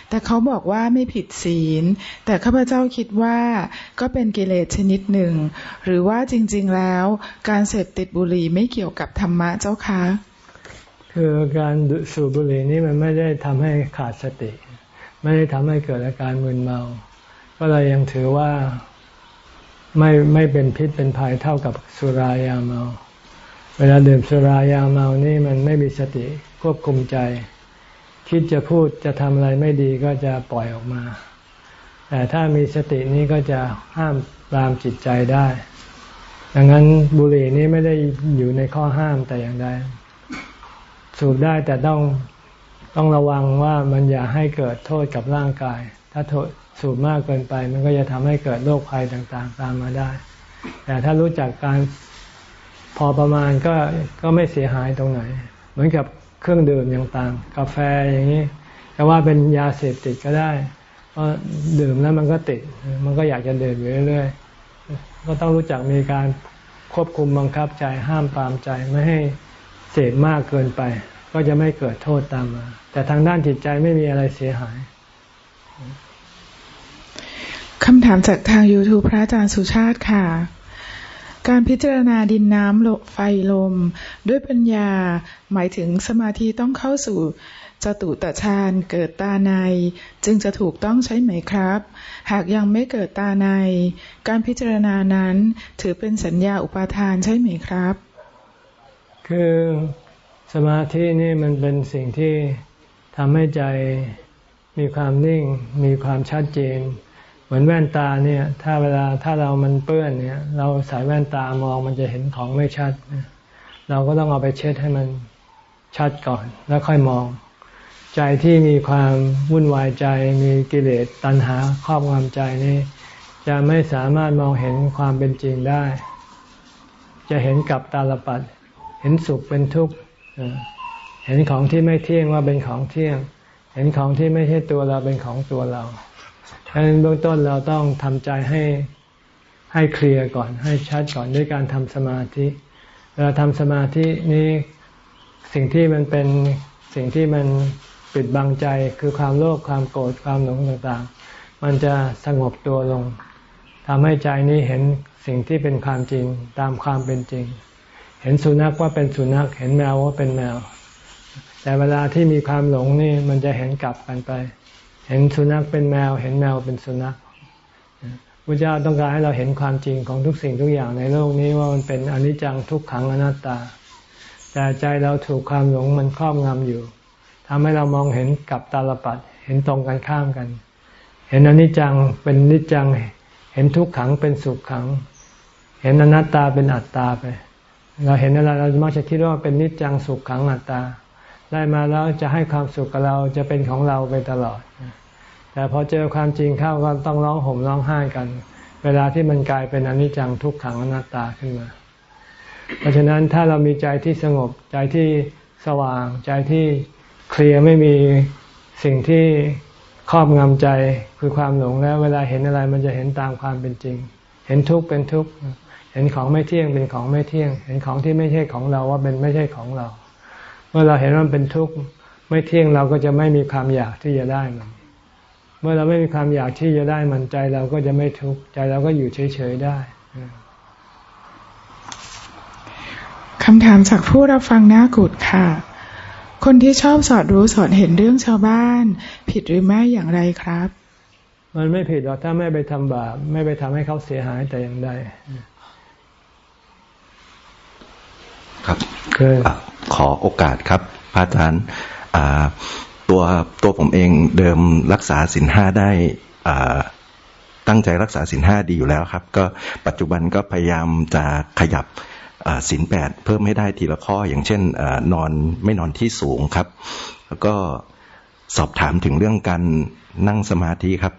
แต่เขาบอกว่าไม่ผิดศีล แต่ข้าพเจ้าคิดว่าก็เป็นกิเลสชนิดหนึ่ง หรือว่าจริง ๆแล้ว การเสพติดบุหรี่ไม่เกี่ยวกับธรรมะเจ้าคะคือการสูบบุหรี่นี่มันไม่ได้ทำให้ขาดสติ ไม่ได้ทำให้เกิดอาการมึนเมา ก็เลยยังถือว่าไม่ไม่เป็นพิษเป็นภัยเท่ากับสุรายาเมา เวลาดื่มสุรายาเมานี่มันไม่มีสติควบคุมใจ คิดจะพูดจะทำอะไรไม่ดีก็จะปล่อยออกมา แต่ถ้ามีสตินี้ก็จะห้ามตามจิตใจได้ ดังนั้นบุหรี่นี้ไม่ได้อยู่ในข้อห้ามแต่อย่างใดสูบได้แต่ต้องต้องระวังว่ามันอย่าให้เกิดโทษกับร่างกาย ถ้าโทษสูบมากเกินไป มันก็จะทำให้เกิดโรคภัยต่างๆ ตามมาได้ แต่ถ้ารู้จักการ พอประมาณก็ก็ไม่เสียหายตรงไหน เหมือนกับเครื่องดื่มอย่างต่างกาแฟอย่างนี้แต่ว่าเป็นยาเสพติดก็ได้เพราะดื่มแล้วมันก็ติด มันก็อยากจะดื่มอยู่เรื่อยๆก็ต้องรู้จักมีการควบคุมบังคับใจห้ามปรามใจไม่ให้เสพมากเกินไป ก็จะไม่เกิดโทษตามมา แต่ทางด้านจิตใจไม่มีอะไรเสียหายคำถามจากทาง YouTube พระอาจารย์สุชาติค่ะ การพิจารณาดินน้ำไฟลม ด้วยปัญญา หมายถึงสมาธิต้องเข้าสู่จตุตฌานเกิดตาใน จึงจะถูกต้องใช้ไหมครับ หากยังไม่เกิดตาใน การพิจารณานั้นถือเป็นสัญญาอุปาทานใช่ไหมครับ คือสมาธินี่มันเป็นสิ่งที่ทำให้ใจมีความนิ่ง มีความชัดเจน เหมือนแว่นตาเนี่ย ถ้าเวลาถ้าเรามันเปื้อนเนี่ย เราใส่แว่นตามองมันจะเห็นของไม่ชัด เราก็ต้องเอาไปเช็ดให้มันชัดก่อน แล้วค่อยมอง ใจที่มีความวุ่นวายใจ มีกิเลสตัณหาครอบงำใจนี่จะไม่สามารถมองเห็นความเป็นจริงได้ จะเห็นกับตาลปัด เห็นสุขเป็นทุกข์เห็นของที่ไม่เที่ยงว่าเป็นของเที่ยง เห็นของที่ไม่ใช่ตัวเราเป็นของตัวเรา ดังนั้นเบื้องต้นเราต้องทำใจให้ให้เคลียร์ก่อนให้ชัดก่อนด้วยการทำสมาธิเวลาทำสมาธินี้สิ่งที่มันเป็นสิ่งที่มันปิดบังใจคือความโลภความโกรธความหลงต่างๆ มันจะสงบตัวลงทำให้ใจนี้เห็นสิ่งที่เป็นความจริงตามความเป็นจริง เห็นสุนัขว่าเป็นสุนัขเห็นแมวว่าเป็นแมว แต่เวลาที่มีความหลงนี่มันจะเห็นกลับกันไป เห็นสุนัขเป็นแมว เห็นแมวเป็นสุนัขพระเจ้าต้องการให้เราเห็นความจริงของทุกสิ่งทุกอย่างในโลกนี้ว่ามันเป็นอนิจจังทุกขังอนัตตา แต่ใจเราถูกความหลงมันครอบงำอยู่ทำให้เรามองเห็นกับตาลปัดเห็นตรงกันข้ามกัน เห็นอนิจจังเป็นนิจจัง เห็นทุกขังเป็นสุขขัง เห็นอนัตตาเป็นอัตตาไป เราเห็นอะไรเรามักจะคิดว่าเป็นนิจจังสุขขังอัตตา ได้มาแล้วจะให้ความสุขกับเราจะเป็นของเราไปตลอด แต่พอเจอความจริงเข้าก็ต้องร้องห่มร้องไห้กัน เวลาที่มันกลายเป็นอนิจจังทุกขังอนัตตาขึ้นมา เพราะฉะนั้นถ้าเรามีใจที่สงบใจที่สว่างใจที่เคลียร์ไม่มีสิ่งที่ครอบงำใจคือความหลงแล้ว เวลาเห็นอะไรมันจะเห็นตามความเป็นจริง เห็นทุกข์เป็นทุกข์เห็นของไม่เที่ยงเป็นของไม่เที่ยง เห็นของที่ไม่ใช่ของเราว่าเป็นไม่ใช่ของเรา เมื่อเราเห็นว่ามันเป็นทุกข์ไม่เที่ยงเราก็จะไม่มีความอยากที่จะได้มัน เมื่อเราไม่มีความอยากที่จะได้มันใจเราก็จะไม่ทุกข์ใจเราก็อยู่เฉยๆได้คำถามจากผู้รับฟังหน้ากุดค่ะ คนที่ชอบสอดรู้สอดเห็นเรื่องชาวบ้าน ผิดหรือไม่อย่างไรครับ มันไม่ผิดหรอกถ้าไม่ไปทำบาปไม่ไปทำให้เขาเสียหายแต่อย่างใดครับคือขอโอกาสครับพระอาจารย์ ตัวตัวผมเองเดิมรักษาสินห้าได้ตั้งใจรักษาสินห้าดีอยู่แล้วครับ ก็ปัจจุบันก็พยายามจะขยับสินแปดเพิ่มให้ได้ทีละข้ออย่างเช่นนอนไม่นอนที่สูงครับ แล้วก็สอบถามถึงเรื่องการนั่งสมาธิครับ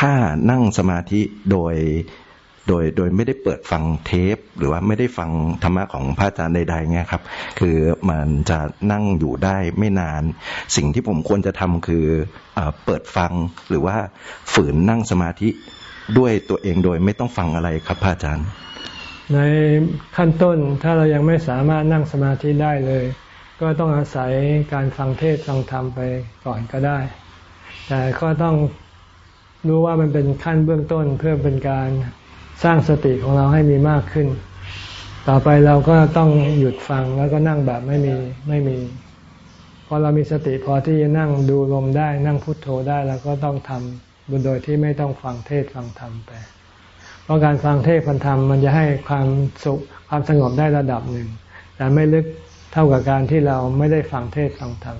ถ้านั่งสมาธิโดย โดยโดยไม่ได้เปิดฟังเทป หรือว่าไม่ได้ฟังธรรมะของพระอาจารย์ใดๆเงี้ยครับ คือมันจะนั่งอยู่ได้ไม่นาน สิ่งที่ผมควรจะทำคืออเปิดฟังหรือว่าฝืนนั่งสมาธิด้วยตัวเองโดยไม่ต้องฟังอะไรครับพระอาจารย์ ในขั้นต้นถ้าเรายังไม่สามารถนั่งสมาธิได้เลย ก็ต้องอาศัยการฟังเทศฟังธรรมไปก่อนก็ได้ แต่ก็ต้องรู้ว่ามันเป็นขั้นเบื้องต้นเพื่อเป็นการ สร้างสติของเราให้มีมากขึ้น ต่อไปเราก็ต้องหยุดฟังแล้วก็นั่งแบบไม่มีไม่มีพอเรามีสติพอที่จะนั่งดูลมได้นั่งพุทโธได้เราก็ต้องทำบนโดยที่ไม่ต้องฟังเทศฟังธรรมไป เพราะการฟังเทศฟังธรรมมันจะให้ความสุขความสงบได้ระดับหนึ่ง แต่ไม่ลึกเท่ากับการที่เราไม่ได้ฟังเทศฟังธรรม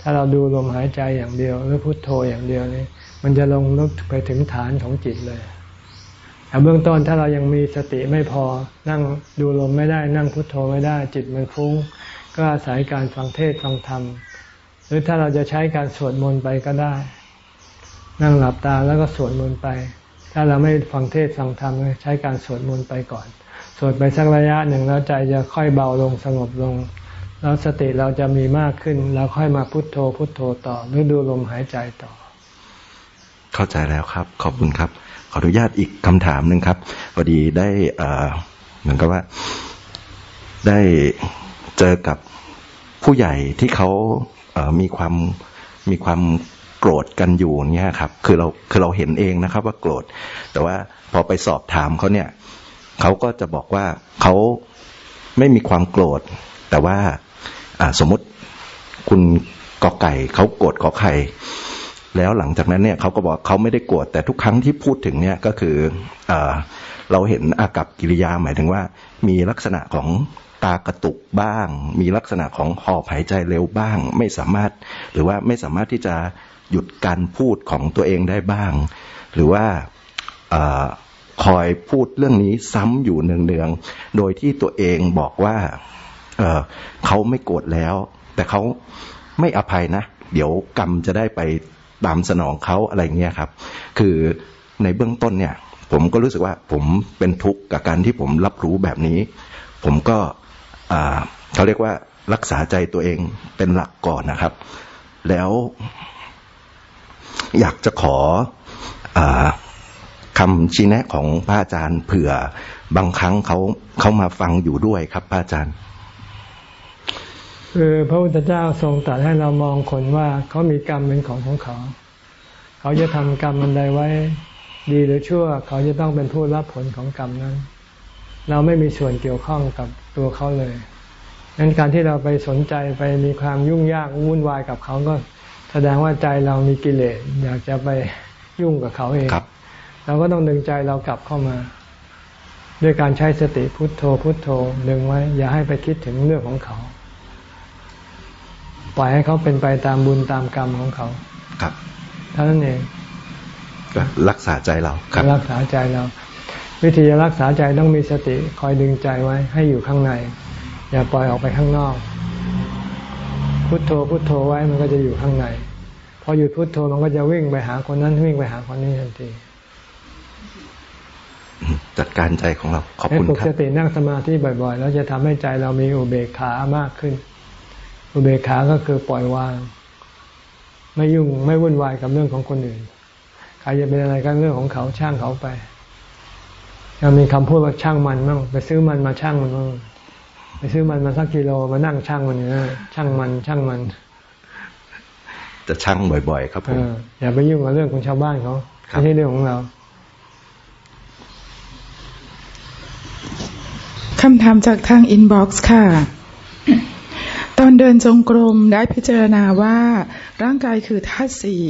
ถ้าเราดูลมหายใจอย่างเดียว หรือพุทโธอย่างเดียวนี่มันจะลงลึกไปถึงฐานของจิตเลย แต่เบื้องต้นถ้าเรายังมีสติไม่พอนั่งดูลมไม่ได้ นั่งพุทโธไม่ได้ จิตมันฟุ้ง ก็อาศัยการฟังเทศฟังธรรม หรือถ้าเราจะใช้การสวดมนต์ไปก็ได้ นั่งหลับตาแล้วก็สวดมนต์ไป ถ้าเราไม่ฟังเทศฟังธรรมใช้การสวดมนต์ไปก่อน สวดไปสักระยะหนึ่งแล้วใจจะค่อยเบาลงสงบลง แล้วสติเราจะมีมากขึ้นแล้วค่อยมาพุทโธพุทโธต่อหรือดูลมหายใจต่อ เข้าใจแล้วครับ ขอบคุณครับ ขออนุญาตอีกคำถามหนึ่งครับพอดีได้เหมือนกับว่าได้เจอกับผู้ใหญ่ที่เขามีความมีความโกรธกันอยู่เนี่ยครับ คือเราคือเราเห็นเองนะครับ ว่าโกรธ แต่ว่าพอไปสอบถามเขาเนี่ยเขาก็จะบอกว่าเขาไม่มีความโกรธ แต่ว่าสมมติคุณกอไก่เขาโกรธขอไข่ แล้วหลังจากนั้นเนี่ยเขาก็บอกเขาไม่ได้โกรธแต่ทุกครั้งที่พูดถึงเนี่ยก็คือเอเราเห็นอากับกิริยาหมายถึงว่า มีลักษณะของตากระตุกบ้าง มีลักษณะของหอบหายใจเร็วบ้าง ไม่สามารถหรือว่าไม่สามารถที่จะหยุดการพูดของตัวเองได้บ้าง หรือว่าอคอยพูดเรื่องนี้ซ้ำอยู่เนืองๆโดยที่ตัวเองบอกว่าเเขาไม่โกรธแล้ว แต่เขาไม่อภัยนะ เดี๋ยวกรรมจะได้ไป ตามสนองเขาอะไรเงี้ยครับ คือในเบื้องต้นเนี่ย ผมก็รู้สึกว่าผมเป็นทุกข์กับการที่ผมรับรู้แบบนี้ ผมก็เขาเรียกว่ารักษาใจตัวเองเป็นหลักก่อนนะครับ แล้วอยากจะขออคำชี้แนะของพระอาจารย์เผื่อบางครั้งเขาเขามาฟังอยู่ด้วยครับพระอาจารย์ คือพระพุทธเจ้าทรงตรัสให้เรามองคนว่าเขามีกรรมเป็นของของเขา เขาจะทำกรรมอันใดไว้ ดีหรือชั่ว เขาจะต้องเป็นผู้รับผลของกรรมนั้น เราไม่มีส่วนเกี่ยวข้องกับตัวเขาเลยนั้นการที่เราไปสนใจไปมีความยุ่งยากวุ่นวายกับเขาก็ แสดงว่าใจเรามีกิเลสอยากจะไปยุ่งกับเขาเองเราก็ต้องดึงใจเรากลับเข้ามา ด้วยการใช้สติพุทโธพุทโธดึงไว้ อย่าให้ไปคิดถึงเรื่องของเขา ปล่อยให้เขาเป็นไปตามบุญตามกรรมของเขา ครับเท่านั้นเองรักษาใจเราครับ รักษาใจเรา วิธีจะรักษาใจต้องมีสติคอยดึงใจไว้ให้อยู่ข้างใน อย่าปล่อยออกไปข้างนอก พุทโธพุทโธไว้มันก็จะอยู่ข้างใน พอหยุดพุทโธมันก็จะวิ่งไปหาคนนั้นวิ่งไปหาคนนี้ทันทีจัดการใจของเราขอบคุณครับให้ปกสตินั่งสมาธิบ่อยๆ แล้วจะทำให้ใจเรามีอุเบกขามากขึ้น อุเบกขาก็คือปล่อยวาง ไม่ยุ่งไม่วุ่นวายกับเรื่องของคนอื่นใครจะเป็นอะไรก็เรื่องของเขาช่างเขาไปยังมีคำพูดว่าช่างมันบ้างไปซื้อมันมาช่างมันบ้างไปซื้อมันมาสักกิโลมานั่งช่างมันเนี่ยช่างมันช่างมันจะช่างบ่อย ๆ ครับผมอย่าไปยุ่งกับเรื่องของชาวบ้านเขาไม่ใช่เรื่องของเราคำถามจากทางอินบ็อกซ์ค่ะ ตอนเดินจงกรมได้พิจารณาว่า ร่างกายคือธาตุสี่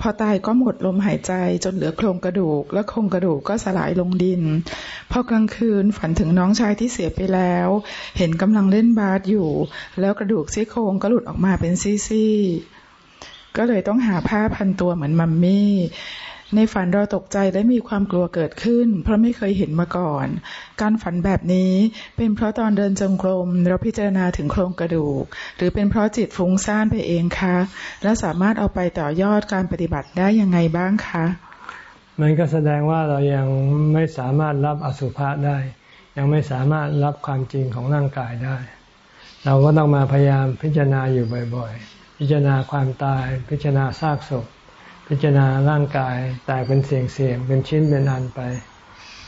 พอตายก็หมดลมหายใจจนเหลือโครงกระดูก และโครงกระดูกก็สลายลงดิน พอกลางคืนฝันถึงน้องชายที่เสียไปแล้ว เห็นกำลังเล่นบาสอยู่ แล้วกระดูกซี่โครงก็หลุดออกมาเป็นซี่ๆก็เลยต้องหาผ้าพันตัวเหมือนมัมมี่ ในฝันเราตกใจและมีความกลัวเกิดขึ้น เพราะไม่เคยเห็นมาก่อน การฝันแบบนี้เป็นเพราะตอนเดินจงกรมเราพิจารณาถึงโครงกระดูก หรือเป็นเพราะจิตฟุ้งซ่านไปเองคะ และสามารถเอาไปต่อยอดการปฏิบัติได้ยังไงบ้างคะ มันก็แสดงว่าเรายังไม่สามารถรับอสุภะได้ ยังไม่สามารถรับความจริงของร่างกายได้ เราก็ต้องมาพยายามพิจารณาอยู่บ่อยๆ พิจารณาความตาย พิจารณาซากศพ พิจารณาร่างกายแตกเป็นเสียงเสียงเป็นชิ้นเป็นอันไป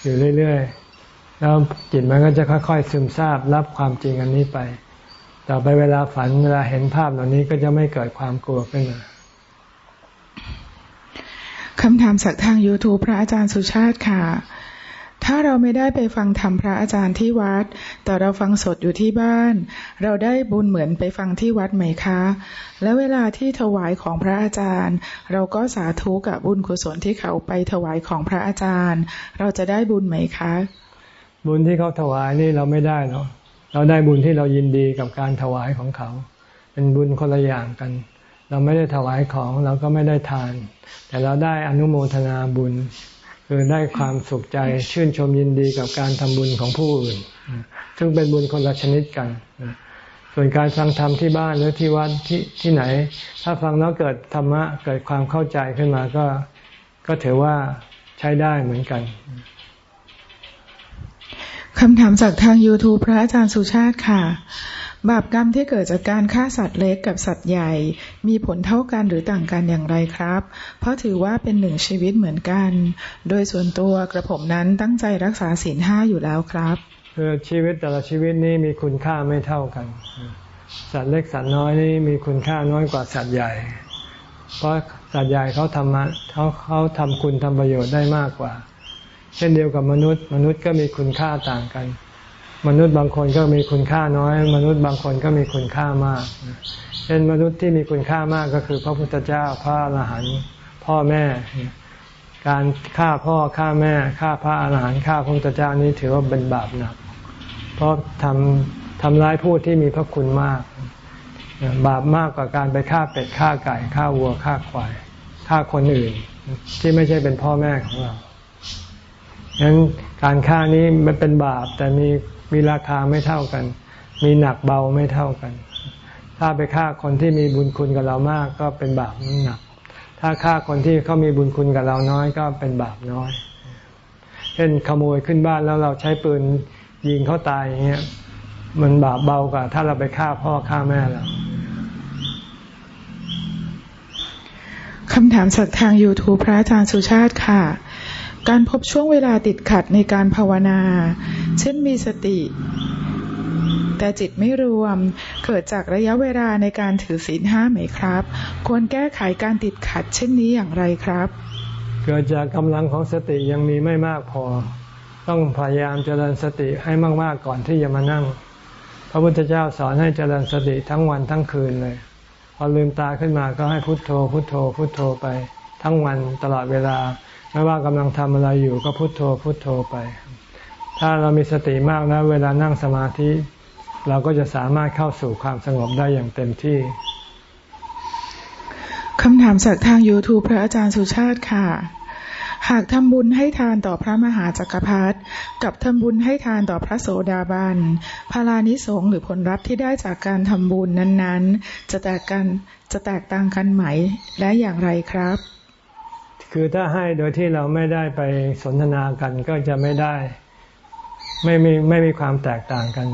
อยู่เรื่อยๆ แล้วจิตมันก็จะค่อยๆ ซึมซาบรับความจริงอันนี้ไป ต่อไปเวลาฝันเวลาเห็นภาพเหล่านี้ก็จะไม่เกิดความกลัวขึ้นมาคำถามจากทาง YouTube พระอาจารย์สุชาติค่ะ ถ้าเราไม่ได้ไปฟังธรรมพระอาจารย์ที่วัด แต่เราฟังสดอยู่ที่บ้าน เราได้บุญเหมือนไปฟังที่วัดไหมคะ และเวลาที่ถวายของพระอาจารย์ เราก็สาธุกับบุญกุศลที่เขาไปถวายของพระอาจารย์ เราจะได้บุญไหมคะ บุญที่เขาถวายนี่เราไม่ได้เนาะเราได้บุญที่เรายินดีกับการถวายของเขา เป็นบุญคนละอย่างกัน เราไม่ได้ถวายของเราก็ไม่ได้ทาน แต่เราได้อนุโมทนาบุญ คือได้ความสุขใจชื่นชมยินดีกับการทำบุญของผู้อื่น ซึ่งเป็นบุญคนละชนิดกัน ส่วนการฟังธรรมที่บ้านหรือที่วัดที่ที่ไหน ถ้าฟังแล้วเกิดธรรมะเกิดความเข้าใจขึ้นมาก็ก็ถือว่าใช้ได้เหมือนกันคำถามจากทาง YouTube พระอาจารย์สุชาติค่ะ บาปกรรมที่เกิดจากการฆ่าสัตว์เล็กกับสัตว์ใหญ่ มีผลเท่ากันหรือต่างกันอย่างไรครับ เพราะถือว่าเป็นหนึ่งชีวิตเหมือนกัน โดยส่วนตัวกระผมนั้นตั้งใจรักษาศีลห้าอยู่แล้วครับคือชีวิตแต่ละชีวิตนี้มีคุณค่าไม่เท่ากัน สัตว์เล็กสัตว์น้อยนี่มีคุณค่าน้อยกว่าสัตว์ใหญ่ เพราะสัตว์ใหญ่เขาทำเขาเขาทำคุณทำประโยชน์ได้มากกว่า เช่นเดียวกับมนุษย์ มนุษย์ก็มีคุณค่าต่างกัน มนุษย์บางคนก็มีคุณค่าน้อย มนุษย์บางคนก็มีคุณค่ามาก เช่นมนุษย์ที่มีคุณค่ามากก็คือ พระพุทธเจ้าพระอรหันต์พ่อแม่ การฆ่าพ่อฆ่าแม่ฆ่าพระอรหันต์ฆ่าพระพุทธเจ้านี้ถือว่าเป็นบาปหนัก เพราะทำทำร้ายผู้ที่มีพระคุณมาก บาปมากกว่าการไปฆ่าเป็ดฆ่าไก่ฆ่าวัวฆ่าควายฆ่าคนอื่น ที่ไม่ใช่เป็นพ่อแม่ของเราฉะนั้นการฆ่านี้มันเป็นบาปแต่มี มีราคาไม่เท่ากัน มีหนักเบาไม่เท่ากัน ถ้าไปฆ่าคนที่มีบุญคุณกับเรามากก็เป็นบาปหนัก ถ้าฆ่าคนที่เขามีบุญคุณกับเราน้อยก็เป็นบาปน้อย เช่นขโมยขึ้นบ้านแล้วเราใช้ปืนยิงเขาตายอย่างเงี้ยมันบาปเบากว่าถ้าเราไปฆ่าพ่อฆ่าแม่เราคำถามจากทาง YouTube พระอาจารย์สุชาติค่ะ การพบช่วงเวลาติดขัดในการภาวนา เช่นมีสติ แต่จิตไม่รวม เกิดจากระยะเวลาในการถือศีลห้าไหมครับ ควรแก้ไขการติดขัด เช่นนี้อย่างไรครับ เกิดจากกำลังของสติยังมีไม่มากพอ ต้องพยายามเจริญสติให้มากๆก่อนที่จะมานั่ง พระพุทธเจ้าสอนให้เจริญสติทั้งวันทั้งคืนเลย พอลืมตาขึ้นมาก็ให้พุโทโธ พุโทโธ พุโทโธไปทั้งวันตลอดเวลา ไม่ว่ากำลังทำอะไรอยู่ก็พุโทโธพุโทโธไป ถ้าเรามีสติมากนะ เวลานั่งสมาธิ เราก็จะสามารถเข้าสู่ความสงบได้อย่างเต็มที่คำถามจากทาง YouTube พระอาจารย์สุชาติค่ะ หากทำบุญให้ทานต่อพระมหาจักรพรรดิกับทำบุญให้ทานต่อพระโสดาบันพารานิสงหรือผลลัพธ์ที่ได้จากการทำบุญนั้นๆ จะแตกกันจะแตกต่างกันไหมและอย่างไรครับ คือถ้าให้โดยที่เราไม่ได้ไปสนทนากันก็จะไม่ได้ ไม่มีไม่มีความแตกต่างกัน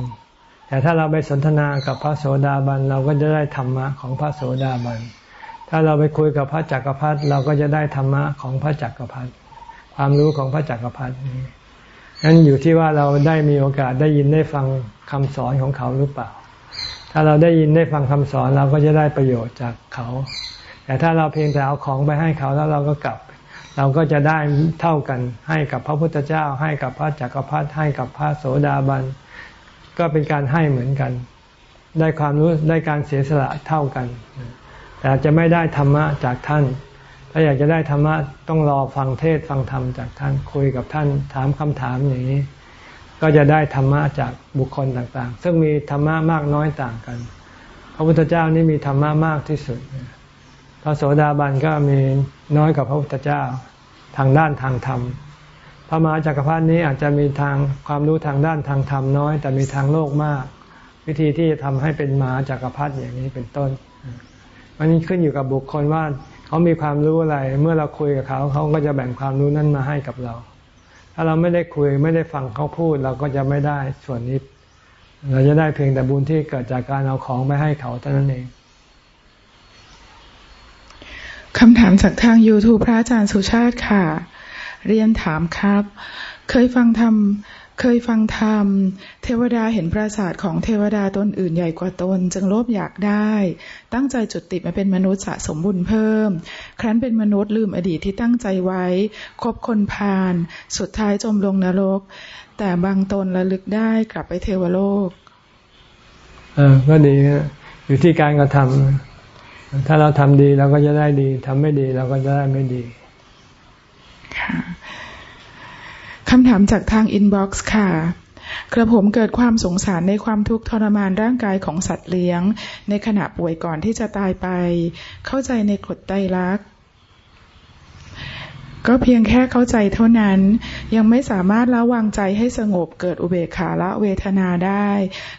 แต่ถ้าเราไปสนทนากับพระโสดาบันเราก็จะได้ธรรมะของพระโสดาบัน ถ้าเราไปคุยกับพระจักรพรรดิเราก็จะได้ธรรมะของพระจักรพรรดิความรู้ของพระจักรพรรดินี้นั้นอยู่ที่ว่าเราได้มีโอกาสได้ยินได้ฟังคำสอนของเขาหรือเปล่า ถ้าเราได้ยินได้ฟังคำสอนเราก็จะได้ประโยชน์จากเขา แต่ถ้าเราเพียงแต่เอาของไปให้เขาแล้วเราก็กลับ เราก็จะได้เท่ากันให้กับพระพุทธเจ้า ให้กับพระจักรพรรดิให้กับพระโสดาบัน ก็เป็นการให้เหมือนกัน ได้ความรู้ได้การเสียสละเท่ากัน แต่จะไม่ได้ธรรมะจากท่าน ถ้าอยากจะได้ธรรมะต้องรอฟังเทศฟังธรรมจากท่านคุยกับท่านถามคำถามอย่างนี้ ก็จะได้ธรรมะจากบุคคลต่างๆ ซึ่งมีธรรมะมากน้อยต่างกัน พระพุทธเจ้านี่มีธรรมะมากที่สุด พระโสดาบันก็มีน้อยกว่าพระพุทธเจ้าทางด้านทางธรรม พระมหาจักรพรรดินี้อาจจะมีทางความรู้ทางด้านทางธรรมน้อย แต่มีทางโลกมาก วิธีที่จะทำให้เป็นมหาจักรพรรดิอย่างนี้เป็นต้นมันขึ้นอยู่กับบุคคลว่าเขามีความรู้อะไร เมื่อเราคุยกับเขาเขาก็จะแบ่งความรู้นั้นมาให้กับเรา ถ้าเราไม่ได้คุยไม่ได้ฟังเขาพูดเราก็จะไม่ได้ส่วนนี้ เราจะได้เพียงแต่บุญที่เกิดจากการเอาของไปให้เขาเท่านั้นเอง คำถามจากทาง YouTube พระอาจารย์สุชาติค่ะ เรียนถามครับ เคยฟังธรรมเคยฟังธรรม เทวดาเห็นปราสาทของเทวดาตนอื่นใหญ่กว่าตน จึงโลภอยากได้ ตั้งใจจุดติดมาเป็นมนุษย์สะสมบุญเพิ่ม ครั้นเป็นมนุษย์ลืมอดีตที่ตั้งใจไว้ คบคนพาลสุดท้ายจมลงนรก แต่บางตนระลึกได้กลับไปเทวโลก เออก็ดีอยู่ที่การกระทำ ถ้าเราทำดีเราก็จะได้ดีทำไม่ดีเราก็จะได้ไม่ดีค่ะคำถามจากทาง inbox ค่ะ กระผมเกิดความสงสารในความทุกข์ทรมานร่างกายของสัตว์เลี้ยง ในขณะป่วยก่อนที่จะตายไป เข้าใจในกฎไตรลักษณ์ ก็เพียงแค่เข้าใจเท่านั้น ยังไม่สามารถละวางใจให้สงบเกิดอุเบกขาละเวทนาได้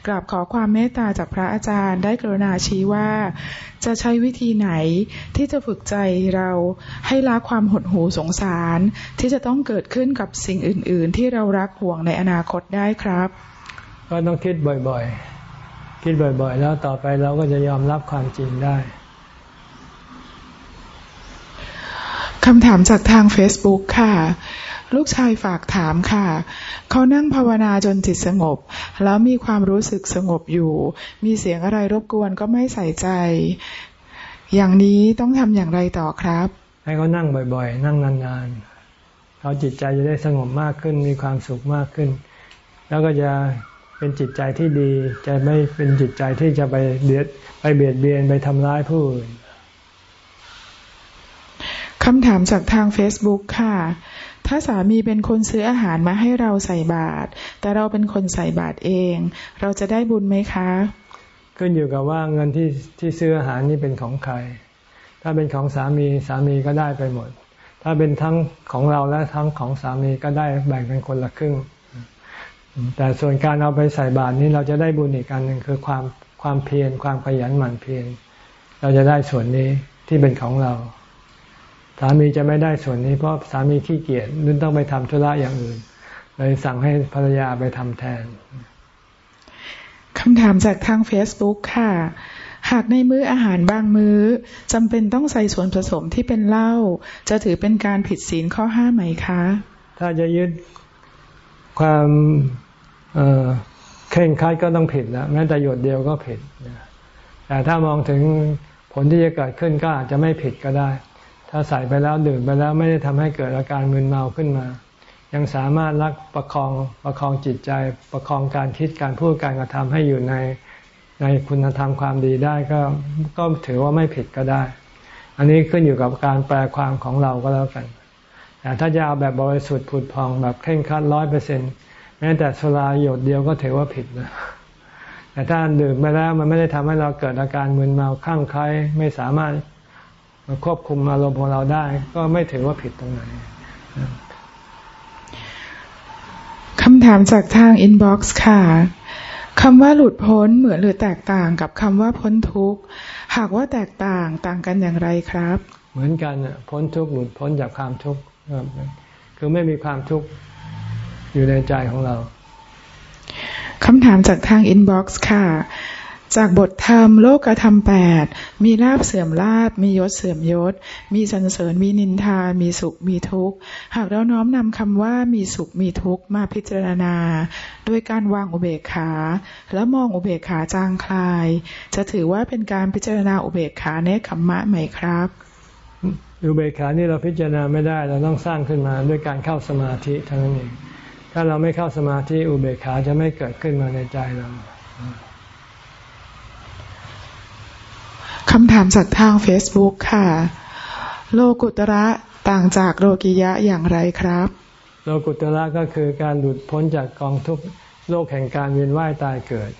กราบขอความเมตตาจากพระอาจารย์ได้กรุณาชี้ว่า จะใช้วิธีไหนที่จะฝึกใจเราให้ละความหดหู่สงสาร ที่จะต้องเกิดขึ้นกับสิ่งอื่น ๆ ที่เรารักห่วงในอนาคตได้ครับ ก็ต้องคิดบ่อยๆ คิดบ่อยๆ แล้วต่อไปเราก็จะยอมรับความจริงได้ คำถามจากทาง Facebook ค่ะ ลูกชายฝากถามค่ะ เขานั่งภาวนาจนจิตสงบ แล้วมีความรู้สึกสงบอยู่ มีเสียงอะไรรบกวนก็ไม่ใส่ใจ อย่างนี้ต้องทำอย่างไรต่อครับ ให้เขานั่งบ่อยๆ นั่งนานๆเขาจิตใจจะได้สงบมากขึ้น มีความสุขมากขึ้น แล้วก็จะเป็นจิตใจที่ดี จะไม่เป็นจิตใจที่จะไปเบียดไปเบียดเบียนไปทำร้ายผู้อื่น คำถามจากทาง Facebook ค่ะ ถ้าสามีเป็นคนซื้ออาหารมาให้เราใส่บาตร แต่เราเป็นคนใส่บาตรเอง เราจะได้บุญไหมคะ ขึ้นอยู่กับว่าเงินที่ที่ซื้ออาหารนี่เป็นของใคร ถ้าเป็นของสามีสามีก็ได้ไปหมด ถ้าเป็นทั้งของเราและทั้งของสามีก็ได้แบ่งเป็นคนละครึ่ง แต่ส่วนการเอาไปใส่บาตรนี้เราจะได้บุญอีกการหนึ่งคือความความเพียรความขยันหมั่นเพียร เราจะได้ส่วนนี้ที่เป็นของเรา สามีจะไม่ได้ส่วนนี้เพราะสามีขี้เกียจนุ่นต้องไปทำธุระอย่างอื่น เลยสั่งให้ภรรยาไปทำแทนคำถามจากทาง Facebook ค่ะ หากในมื้ออาหารบางมื้อจำเป็นต้องใส่ส่วนผสมที่เป็นเหล้าจะถือเป็นการผิดศีลข้อห้าไหมคะ ถ้าจะยึดความเคร่งคัดก็ต้องผิดแล้วแม้แต่หยดเดียวก็ผิดแต่ถ้ามองถึงผลที่จะเกิดขึ้นก็อาจจะไม่ผิดก็ได้ ถ้าใส่ไปแล้วดื่มไปแล้วไม่ได้ทำให้เกิดอาการมึนเมาขึ้นมา ยังสามารถรักประคองประคองจิตใจ ประคองการคิดการพูดการกระทำให้อยู่ในในคุณธรรมความดีได้ก็ก็ถือว่าไม่ผิดก็ได้ อันนี้ขึ้นอยู่กับการแปลความของเราก็แล้วกันแต่ถ้าจะเอาแบบบริสุทธิ์ผุดพองแบบเคร่งครัดร้อยเปอร์เซ็นต์แม้แต่สุราหยดเดียวก็ถือว่าผิดนะแต่ถ้าดื่มไปแล้วมันไม่ได้ทำให้เราเกิดอาการมึนเมาข้างใครไม่สามารถ ควบคุมอารมณ์ของเราได้ ก็ไม่ถือว่าผิดตรงไหนคำถามจากทาง inbox ค่ะคำว่าหลุดพ้นเหมือนหรือแตกต่างกับคำว่าพ้นทุกข์ หากว่าแตกต่างต่างกันอย่างไรครับ เหมือนกันพ้นทุกข์หลุดพ้นจากความทุกข์คือไม่มีความทุกข์อยู่ในใจของเราคำถามจากทาง inbox ค่ะ จากบทธรรมโลกธรรมแปดมีลาภเสื่อมลาภมียศเสื่อมยศ มีสรรเสริญมีนินทา มีสุขมีทุกข์ หากเราน้อมนำคำว่ามีสุขมีทุกข์มาพิจารณา ด้วยการวางอุเบกขา แล้วมองอุเบกขาจางคลาย จะถือว่าเป็นการพิจารณาอุเบกขาในขมมะไหมครับอุเบกขานี่เราพิจารณาไม่ได้เราต้องสร้างขึ้นมาด้วยการเข้าสมาธิเท่านั้นเองถ้าเราไม่เข้าสมาธิอุเบกขาจะไม่เกิดขึ้นมาในใจเรา คำถามจากทาง Facebook ค่ะ โลกุตระต่างจากโลกิยะอย่างไรครับ โลกุตระก็คือการหลุดพ้นจากกองทุกโลกแห่งการเวียนว่ายตายเกิด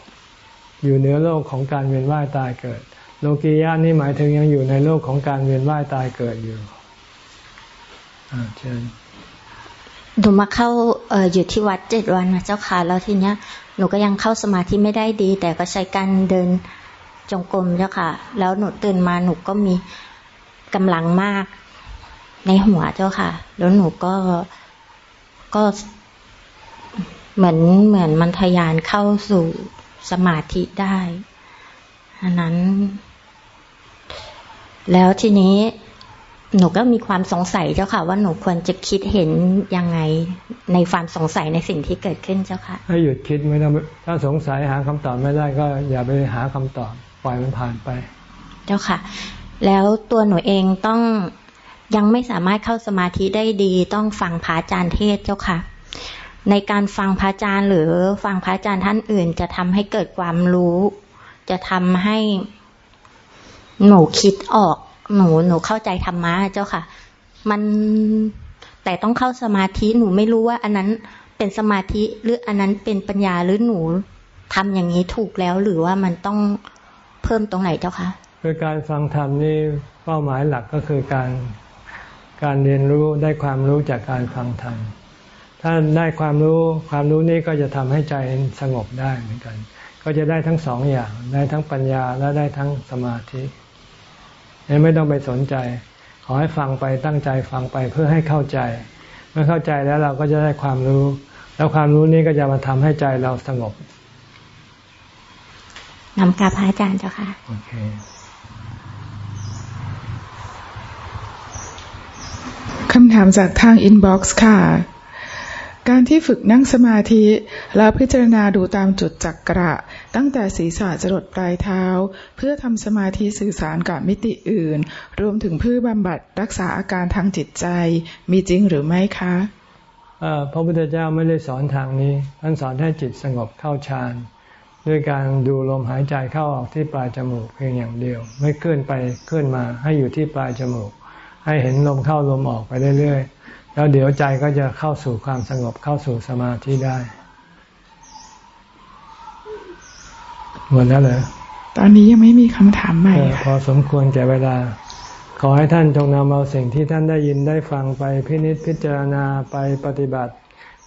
อยู่เหนือโลกของการเวียนว่ายตายเกิด โลกิยะนี่หมายถึงยังอยู่ในโลกของการเวียนว่ายตายเกิดอยู่เชิญหนูมาเข้าเอออยู่ที่วัดเจ็ดวันนะเจ้าค่ะแล้วทีเนี้ยหนูก็ยังเข้าสมาธิไม่ได้ดี แต่ก็ใช้การเดิน จงกรมเจ้าค่ะ แล้วหนูตื่นมาหนูก็มีกำลังมากในหัวเจ้าค่ะ แล้วหนูก็ก็เหมือนเหมือนมันทยานเข้าสู่สมาธิได้อันนั้น แล้วทีนี้หนูก็มีความสงสัยเจ้าค่ะ ว่าหนูควรจะคิดเห็นยังไงในความสงสัยในสิ่งที่เกิดขึ้นเจ้าค่ะให้หยุดคิดไม่ต้องถ้าสงสัยหาคำตอบไม่ได้ก็อย่าไปหาคำตอบ ปล่อยมันผ่านไป เจ้าค่ะ แล้วตัวหนูเองต้องยังไม่สามารถเข้าสมาธิได้ดี ต้องฟังพระอาจารย์เทศเจ้าค่ะ ในการฟังพระอาจารย์ หรือฟังพระอาจารย์ท่านอื่น จะทำให้เกิดความรู้ จะทำให้หนูคิดออก หนูหนูเข้าใจธรรมะเจ้าค่ะ มันแต่ต้องเข้าสมาธิหนูไม่รู้ว่า อันนั้นเป็นสมาธิหรืออันนั้นเป็นปัญญาหรือหนูทำอย่างนี้ถูกแล้วหรือว่ามันต้อง พิ่มตรงไหนเจ้าคะคือการฟังธรรมนี่เป้าหมายหลักก็คือการการเรียนรู้ได้ความรู้จากการฟังธรรมถ้าได้ความรู้ความรู้นี้ก็จะทำให้ใจสงบได้เหมือนกัน ก็จะได้ทั้งสองอย่าง ได้ทั้งปัญญาและได้ทั้งสมาธิไม่ต้องไปสนใจ ขอให้ฟังไปตั้งใจฟังไปเพื่อให้เข้าใจ เมื่อเข้าใจแล้วเราก็จะได้ความรู้ แล้วความรู้นี้ก็จะมาทำให้ใจเราสงบ นำกาพระอาจารย์เจ้าค่ะโอเคคำถามจากทางอินบ็อกซ์ค่ะ การที่ฝึกนั่งสมาธิ แล้วพิจารณาดูตามจุดจักระ ตั้งแต่ศีรษะจรดปลายเท้า เพื่อทำสมาธิสื่อสารกับมิติอื่น รวมถึงเพื่อบำบัดรักษาอาการทางจิตใจ มีจริงหรือไม่คะพระพุทธเจ้าไม่ได้สอนทางนี้ ท่านสอนให้จิตสงบเข้าฌาน ด้วยการดูลมหายใจเข้าออกที่ปลายจมูกเพียงอย่างเดียว ไม่เคลื่อนไปเคลื่อนมาให้อยู่ที่ปลายจมูก ให้เห็นลมเข้าลมออกไปเรื่อยๆ แล้วเดี๋ยวใจก็จะเข้าสู่ความสงบเข้าสู่สมาธิได้หมดแล้วเหรอตอนนี้ยังไม่มีคำถามใหม่พอสมควรแก่เวลา ขอให้ท่านจงนำเอาสิ่งที่ท่านได้ยินได้ฟังไปพินิจพิจารณาไปปฏิบัติเ